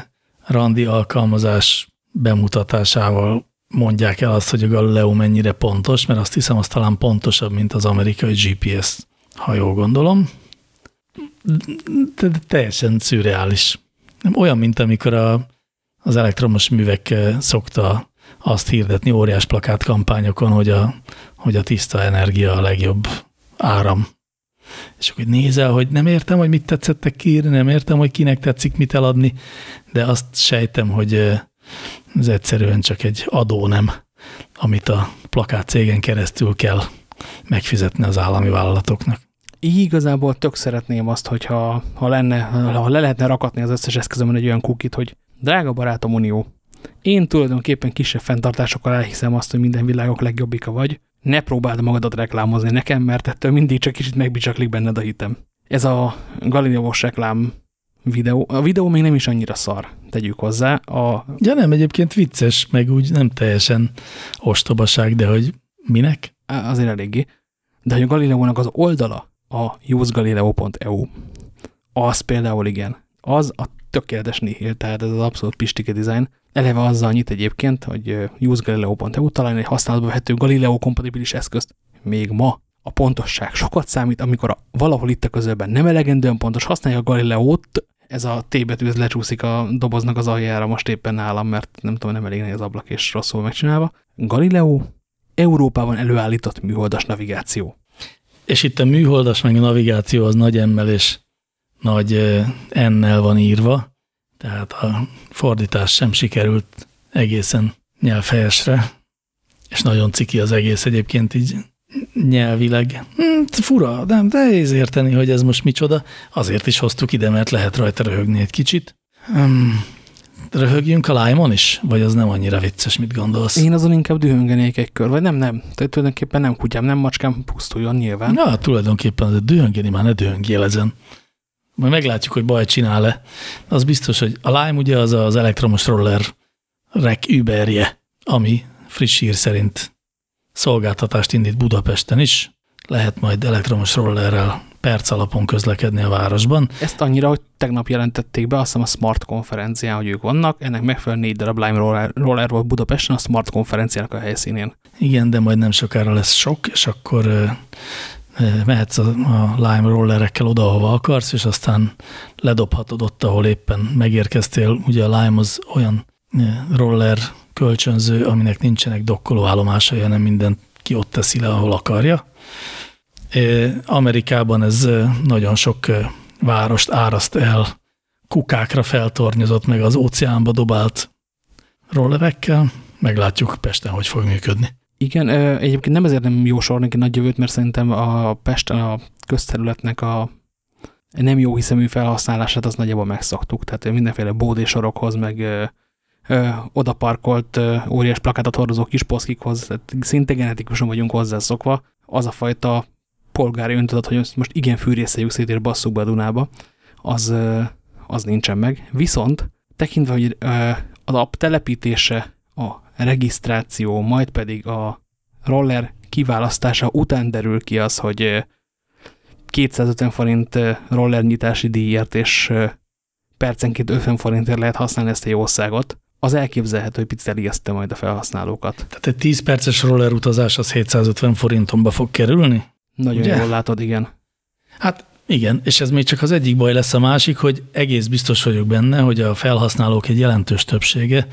randi alkalmazás bemutatásával mondják el azt, hogy a Galileo mennyire pontos, mert azt hiszem, az talán pontosabb, mint az amerikai GPS, ha jól gondolom. De teljesen szürreális. Olyan, mint amikor a, az elektromos művek szokta azt hirdetni óriás plakát kampányokon, hogy a, hogy a tiszta energia a legjobb áram. És akkor nézel, hogy nem értem, hogy mit tetszettek kiírni, nem értem, hogy kinek tetszik mit eladni, de azt sejtem, hogy ez egyszerűen csak egy adó nem, amit a plakát cégen keresztül kell megfizetni az állami vállalatoknak. Igazából tök szeretném azt, hogyha ha, lenne, ha le lehetne rakatni az összes eszközömön egy olyan kukit, hogy drága barátom Unió, én tulajdonképpen kisebb fenntartásokkal elhiszem azt, hogy minden világok legjobbika vagy. Ne próbáld magadat reklámozni nekem, mert ettől mindig csak kicsit megbicsaklik benned a hitem. Ez a Galileós reklám videó. A videó még nem is annyira szar, tegyük hozzá. A... Ja nem, egyébként vicces, meg úgy nem teljesen ostobaság, de hogy minek? Azért eléggé. De hogy a Galileónak az oldala, a usegalileo.eu, az például igen. Az a tökéletes nihil, tehát ez az abszolút pistike design. Eleve azzal nyit egyébként, hogy usegalileo.eu talán egy használatba vehető Galileo kompatibilis eszközt még ma a pontosság sokat számít, amikor a, valahol itt a közölben nem elegendően pontos, használja a Galileót, ez a T betű, lecsúszik a doboznak az aljára most éppen nálam, mert nem tudom, nem elég az ablak és rosszul megcsinálva. Galileo, Európában előállított műholdas navigáció. És itt a műholdas meg a navigáció az nagy emelés, nagy ennel van írva, tehát a fordítás sem sikerült egészen nyelvhelyesre, és nagyon ciki az egész egyébként így nyelvileg. Hm, fura, de nehéz érteni, hogy ez most micsoda. Azért is hoztuk ide, mert lehet rajta röhögni egy kicsit. Um, röhögjünk a Lime-on is? Vagy az nem annyira vicces, mit gondolsz? Én azon inkább dühöngenék egy kör, vagy nem, nem. Tehát tulajdonképpen nem kutyám, nem macskám, pusztuljon nyilván. Na, tulajdonképpen dühöngeni már ne dühöngjél ezen. Majd meglátjuk, hogy baj csinál-e. Az biztos, hogy a Lime ugye az az elektromos roller Rek Uberje, ami friss hír szerint szolgáltatást indít Budapesten is. Lehet majd elektromos rollerrel perc alapon közlekedni a városban. Ezt annyira, hogy tegnap jelentették be, azt hiszem a Smart konferencián, hogy ők vannak, ennek megfelelően négy darab Lime roller, roller volt Budapesten a Smart konferenciának a helyszínén. Igen, de majd nem sokára lesz sok, és akkor mehetsz a, a Lime rollerekkel oda, ahova akarsz, és aztán ledobhatod ott, ahol éppen megérkeztél. Ugye a Lime az olyan roller kölcsönző, aminek nincsenek dokkolóállomásai, hanem minden ki ott teszi le, ahol akarja. Amerikában ez nagyon sok várost áraszt el, kukákra feltornyozott, meg az óceánba dobált rollerekkel. Meglátjuk Pesten, hogy fog működni. Igen, egyébként nem ezért nem jó neki nagy jövőt, mert szerintem a Pesten a közterületnek a nem jó hiszemű felhasználását az nagyjából megszoktuk. Tehát mindenféle bódésorokhoz, meg ö, ö, odaparkolt ö, óriás plakátot hordozó kis poszkikhoz, tehát szinte genetikusan vagyunk hozzászokva. Az a fajta polgári öntudat, hogy most igen fűrészeljük szét és basszuk be a Dunába, az, az nincsen meg. Viszont tekintve, hogy az app telepítése, a regisztráció, majd pedig a roller kiválasztása után derül ki az, hogy 250 forint roller nyitási díjért és percenként 50 forintért lehet használni ezt a jószágot, az elképzelhető, hogy picit elijeszte majd a felhasználókat. Tehát egy 10 perces roller utazás az 750 forintomba fog kerülni? Nagyon Ugye? jól látod, igen. Hát igen, és ez még csak az egyik baj lesz a másik, hogy egész biztos vagyok benne, hogy a felhasználók egy jelentős többsége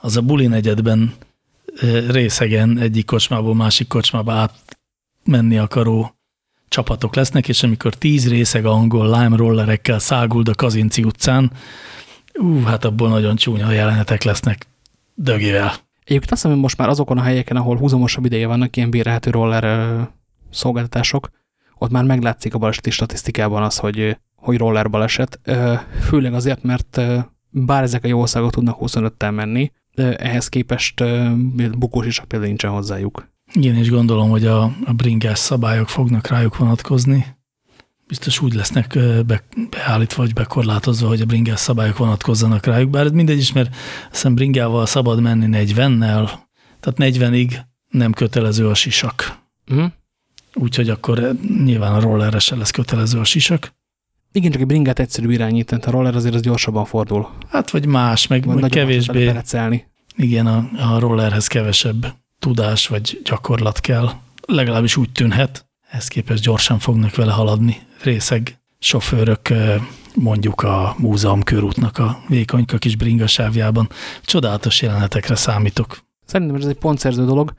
az a buli negyedben részegen egyik kocsmából másik kocsmába átmenni akaró csapatok lesznek, és amikor tíz részeg angol lime rollerekkel száguld a Kazinci utcán, ú, hát abból nagyon csúnya jelenetek lesznek dögével. Egyébként azt hiszem, hogy most már azokon a helyeken, ahol húzamosabb ideje vannak ilyen bérelhető roller szolgáltatások, ott már meglátszik a baleseti statisztikában az, hogy, hogy roller baleset, főleg azért, mert bár ezek a jó országok tudnak 25-tel menni, de ehhez képest bukós is például nincsen hozzájuk. Igen, és gondolom, hogy a, a bringás szabályok fognak rájuk vonatkozni. Biztos úgy lesznek be, beállítva, vagy bekorlátozva, hogy a bringás szabályok vonatkozzanak rájuk. Bár mindegy is, mert hiszem bringával szabad menni 40-nel, tehát 40-ig nem kötelező a sisak. Uh mhm. -huh úgyhogy akkor nyilván a rollerre se lesz kötelező a sisak. Igen, csak egy bringát egyszerű irányítani, a roller azért az gyorsabban fordul. Hát vagy más, meg, meg kevésbé. Igen, a, a rollerhez kevesebb tudás vagy gyakorlat kell. Legalábbis úgy tűnhet. Ezt képest gyorsan fognak vele haladni részeg sofőrök mondjuk a múzeum körútnak a vékonyka kis bringasávjában. Csodálatos jelenetekre számítok. Szerintem ez egy pontszerző dolog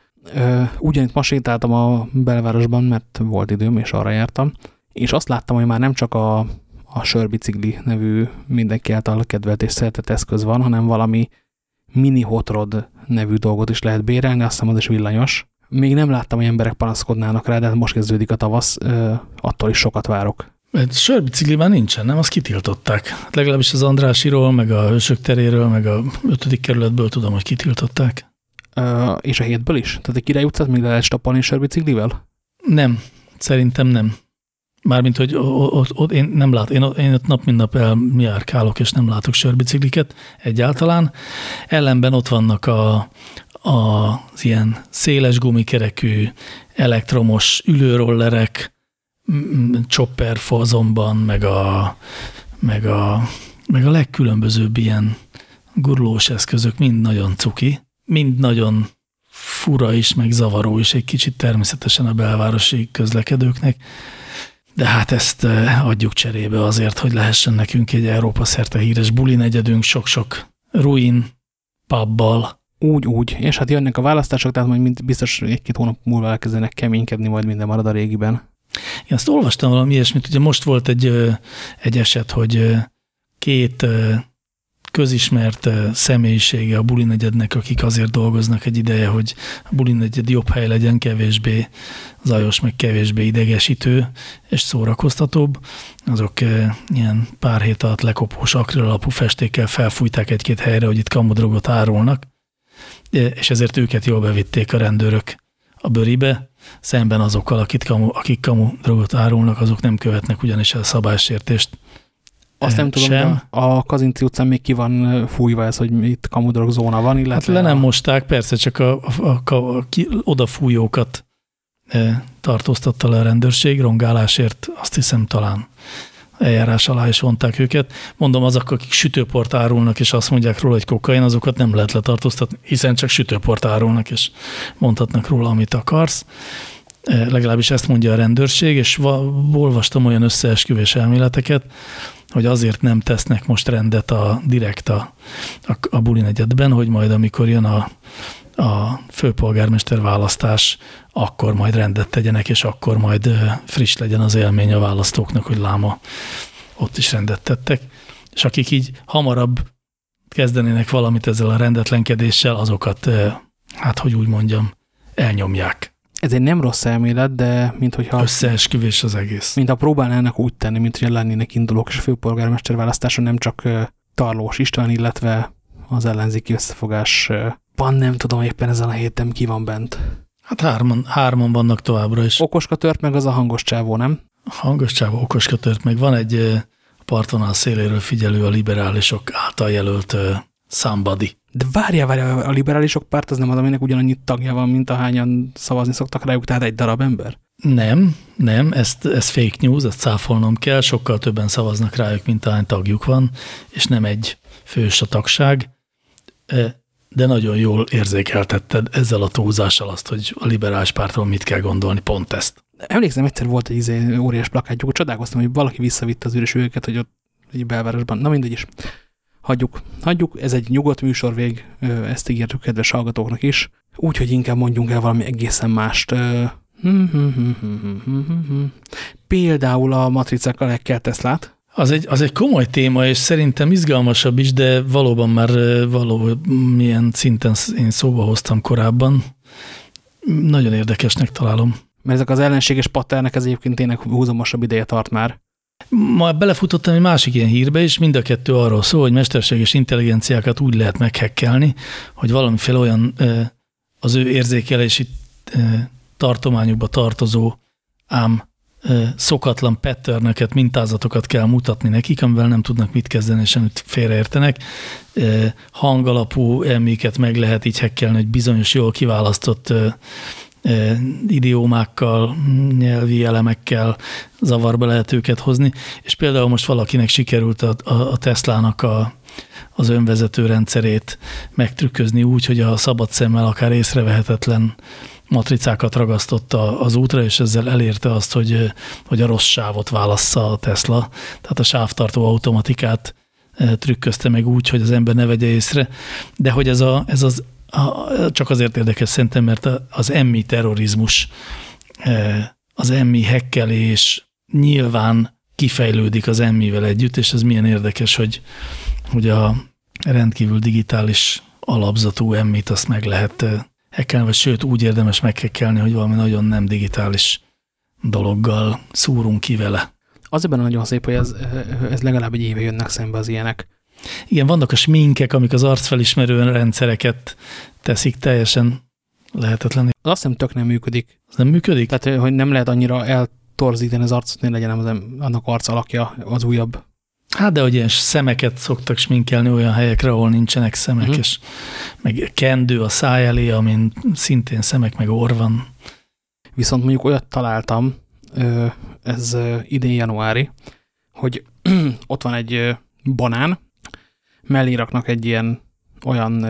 ugyanitt ma sétáltam a belvárosban, mert volt időm, és arra jártam, és azt láttam, hogy már nem csak a, a sörbicikli nevű mindenki által kedvelt és szeretett eszköz van, hanem valami mini hot rod nevű dolgot is lehet bérelni, azt hiszem az is villanyos. Még nem láttam, hogy emberek panaszkodnának rá, de hát most kezdődik a tavasz, attól is sokat várok. Sörbicikli már nincsen, nem? Azt kitiltották. Hát legalábbis az Andrásiról, meg a Hősök teréről, meg a ötödik kerületből tudom, hogy kitiltották. Uh, és a hétből is? Tehát egy Király utcát még le lehet stoppolni sörbiciklivel? Nem, szerintem nem. Mármint, hogy ott, ott én nem lát, én, én ott nap mint nap elmiárkálok, és nem látok sörbicikliket egyáltalán. Ellenben ott vannak a, a, az ilyen széles gumikerekű, elektromos ülőrollerek, chopper fazonban, meg a, meg a, meg a legkülönbözőbb ilyen gurulós eszközök mind nagyon cuki mind nagyon fura is, meg zavaró is egy kicsit természetesen a belvárosi közlekedőknek, de hát ezt eh, adjuk cserébe azért, hogy lehessen nekünk egy Európa szerte híres buli negyedünk, sok-sok ruin pubbal. Úgy, úgy. És hát jönnek a választások, tehát majd biztos egy-két hónap múlva elkezdenek keménykedni, majd minden marad a régiben. Én azt olvastam valami ilyesmit, ugye most volt egy, egy eset, hogy két közismert személyisége a bulinegyednek, akik azért dolgoznak egy ideje, hogy a bulinegyed jobb hely legyen, kevésbé zajos, meg kevésbé idegesítő és szórakoztatóbb. Azok ilyen pár hét alatt lekopós akril alapú festékkel felfújták egy-két helyre, hogy itt kamudrogot árulnak, és ezért őket jól bevitték a rendőrök a bőribe, szemben azokkal, akik kamu, akik kamu drogot árulnak, azok nem követnek ugyanis el szabálysértést Azt nem tudom, sem. a Kazinci utcán még ki van fújva ez, hogy itt kamudrog zóna van, illetve... Hát le nem mosták, persze, csak a, a, a, a ki, odafújókat e, tartóztatta le a rendőrség, rongálásért azt hiszem talán eljárás alá is vonták őket. Mondom, azok, akik sütőport árulnak, és azt mondják róla, hogy kokain, azokat nem lehet letartóztatni, hiszen csak sütőport árulnak, és mondhatnak róla, amit akarsz. E, legalábbis ezt mondja a rendőrség, és olvastam olyan összeesküvés elméleteket, hogy azért nem tesznek most rendet a direkt a, a, a bulin egyetben, hogy majd amikor jön a, a főpolgármester választás, akkor majd rendet tegyenek, és akkor majd friss legyen az élmény a választóknak, hogy láma ott is rendet tettek. És akik így hamarabb kezdenének valamit ezzel a rendetlenkedéssel, azokat, hát hogy úgy mondjam, elnyomják. Ez egy nem rossz elmélet, de mint hogyha... Összeesküvés az egész. Mint ha próbálnának úgy tenni, mint hogy lennének indulók, és a főpolgármester választáson nem csak Tarlós István, illetve az ellenzéki összefogás van, nem tudom éppen ezen a héten ki van bent. Hát hárman, hárman vannak továbbra is. Okoska tört meg az a hangos csávó, nem? A hangos csávó, okoska tört meg. Van egy partvonal széléről figyelő a liberálisok által jelölt somebody. De várjál, várjál, a liberálisok párt az nem az, aminek ugyanannyi tagja van, mint ahányan szavazni szoktak rájuk, tehát egy darab ember? Nem, nem, ezt, ez fake news, ezt cáfolnom kell, sokkal többen szavaznak rájuk, mint ahány tagjuk van, és nem egy fős a tagság, de nagyon jól érzékeltetted ezzel a túlzással azt, hogy a liberális pártról mit kell gondolni, pont ezt. Emlékszem, egyszer volt egy izé, óriás plakátjuk, csodálkoztam, hogy valaki visszavitte az üres őket, hogy ott egy belvárosban, na mindegy is hagyjuk, hagyjuk, ez egy nyugodt műsorvég, ezt ígértük kedves hallgatóknak is, úgyhogy inkább mondjunk el valami egészen mást. Például a matricákkal ekkel Teslát. Az egy, az egy komoly téma, és szerintem izgalmasabb is, de valóban már való milyen szinten én szóba hoztam korábban. Nagyon érdekesnek találom. Mert ezek az ellenséges patternek ez egyébként tényleg húzamosabb ideje tart már. Ma belefutottam egy másik ilyen hírbe, és mind a kettő arról szól, hogy mesterséges intelligenciákat úgy lehet meghekkelni, hogy valamiféle olyan az ő érzékelési tartományukba tartozó, ám szokatlan patterneket, mintázatokat kell mutatni nekik, amivel nem tudnak mit kezdeni, és amit félreértenek. Hangalapú elméket meg lehet így hekkelni, hogy bizonyos jól kiválasztott idiómákkal, nyelvi elemekkel zavarba lehet őket hozni, és például most valakinek sikerült a, a, a Teslának a, az önvezető rendszerét megtrükközni úgy, hogy a szabad szemmel akár észrevehetetlen matricákat ragasztotta az útra, és ezzel elérte azt, hogy, hogy a rossz sávot válassza a Tesla. Tehát a sávtartó automatikát trükközte meg úgy, hogy az ember ne vegye észre, de hogy ez, a, ez az csak azért érdekes szerintem, mert az emmi terrorizmus, e, az emmi hekkelés nyilván kifejlődik az emmivel együtt, és ez milyen érdekes, hogy, hogy a rendkívül digitális alapzatú emmit azt meg lehet e, hekkelni, vagy sőt úgy érdemes meghekkelni, hogy valami nagyon nem digitális dologgal szúrunk ki vele. Az ebben nagyon szép, hogy ez, ez legalább egy éve jönnek szembe az ilyenek. Igen, vannak a sminkek, amik az arcfelismerő rendszereket teszik teljesen lehetetlen. Az azt hiszem tök nem működik. Az nem működik? Tehát, hogy nem lehet annyira eltorzítani az arcot, hogy legyen az, annak arc alakja az újabb. Hát, de hogy ilyen szemeket szoktak sminkelni olyan helyekre, ahol nincsenek szemek, uh-huh. és meg kendő a száj elé, amin szintén szemek, meg orr van. Viszont mondjuk olyat találtam, ez idén januári, hogy ott van egy banán, mellé raknak egy ilyen olyan,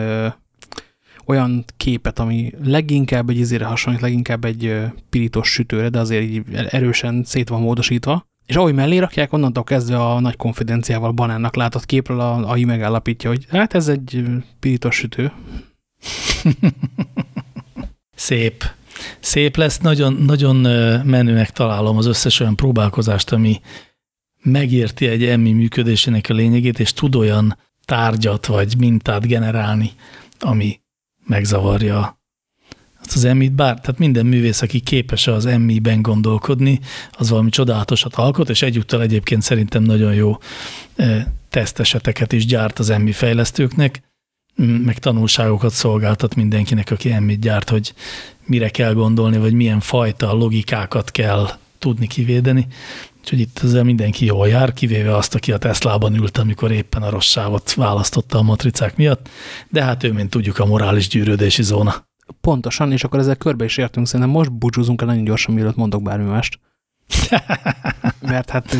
olyan képet, ami leginkább egy izére hasonlít, leginkább egy pirítós sütőre, de azért így erősen szét van módosítva. És ahogy mellé rakják, onnantól kezdve a nagy konfidenciával banánnak látott képről a AI megállapítja, hogy hát ez egy pirítós sütő. Szép. Szép lesz, nagyon, nagyon menőnek találom az összes olyan próbálkozást, ami megérti egy emmi működésének a lényegét, és tud olyan tárgyat vagy mintát generálni, ami megzavarja azt az emmit, bár tehát minden művész, aki képes az emmiben gondolkodni, az valami csodálatosat alkot, és egyúttal egyébként szerintem nagyon jó e, teszteseteket is gyárt az emmi fejlesztőknek, meg tanulságokat szolgáltat mindenkinek, aki emmit gyárt, hogy mire kell gondolni, vagy milyen fajta logikákat kell tudni kivédeni. Úgyhogy itt ezzel mindenki jól jár, kivéve azt, aki a Teslában ült, amikor éppen a rossz sávot választotta a matricák miatt, de hát ő, mint tudjuk, a morális gyűrődési zóna. Pontosan, és akkor ezzel körbe is értünk, szerintem most búcsúzunk el nagyon gyorsan, mielőtt mondok bármi mást. Mert hát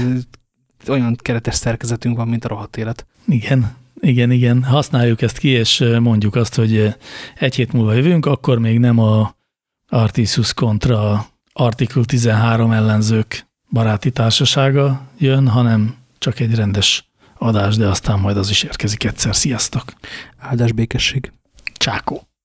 olyan keretes szerkezetünk van, mint a rohadt élet. Igen, igen, igen. Használjuk ezt ki, és mondjuk azt, hogy egy hét múlva jövünk, akkor még nem a Artisus kontra Article 13 ellenzők baráti társasága jön, hanem csak egy rendes adás, de aztán majd az is érkezik egyszer. Sziasztok! Áldás békesség! Csákó!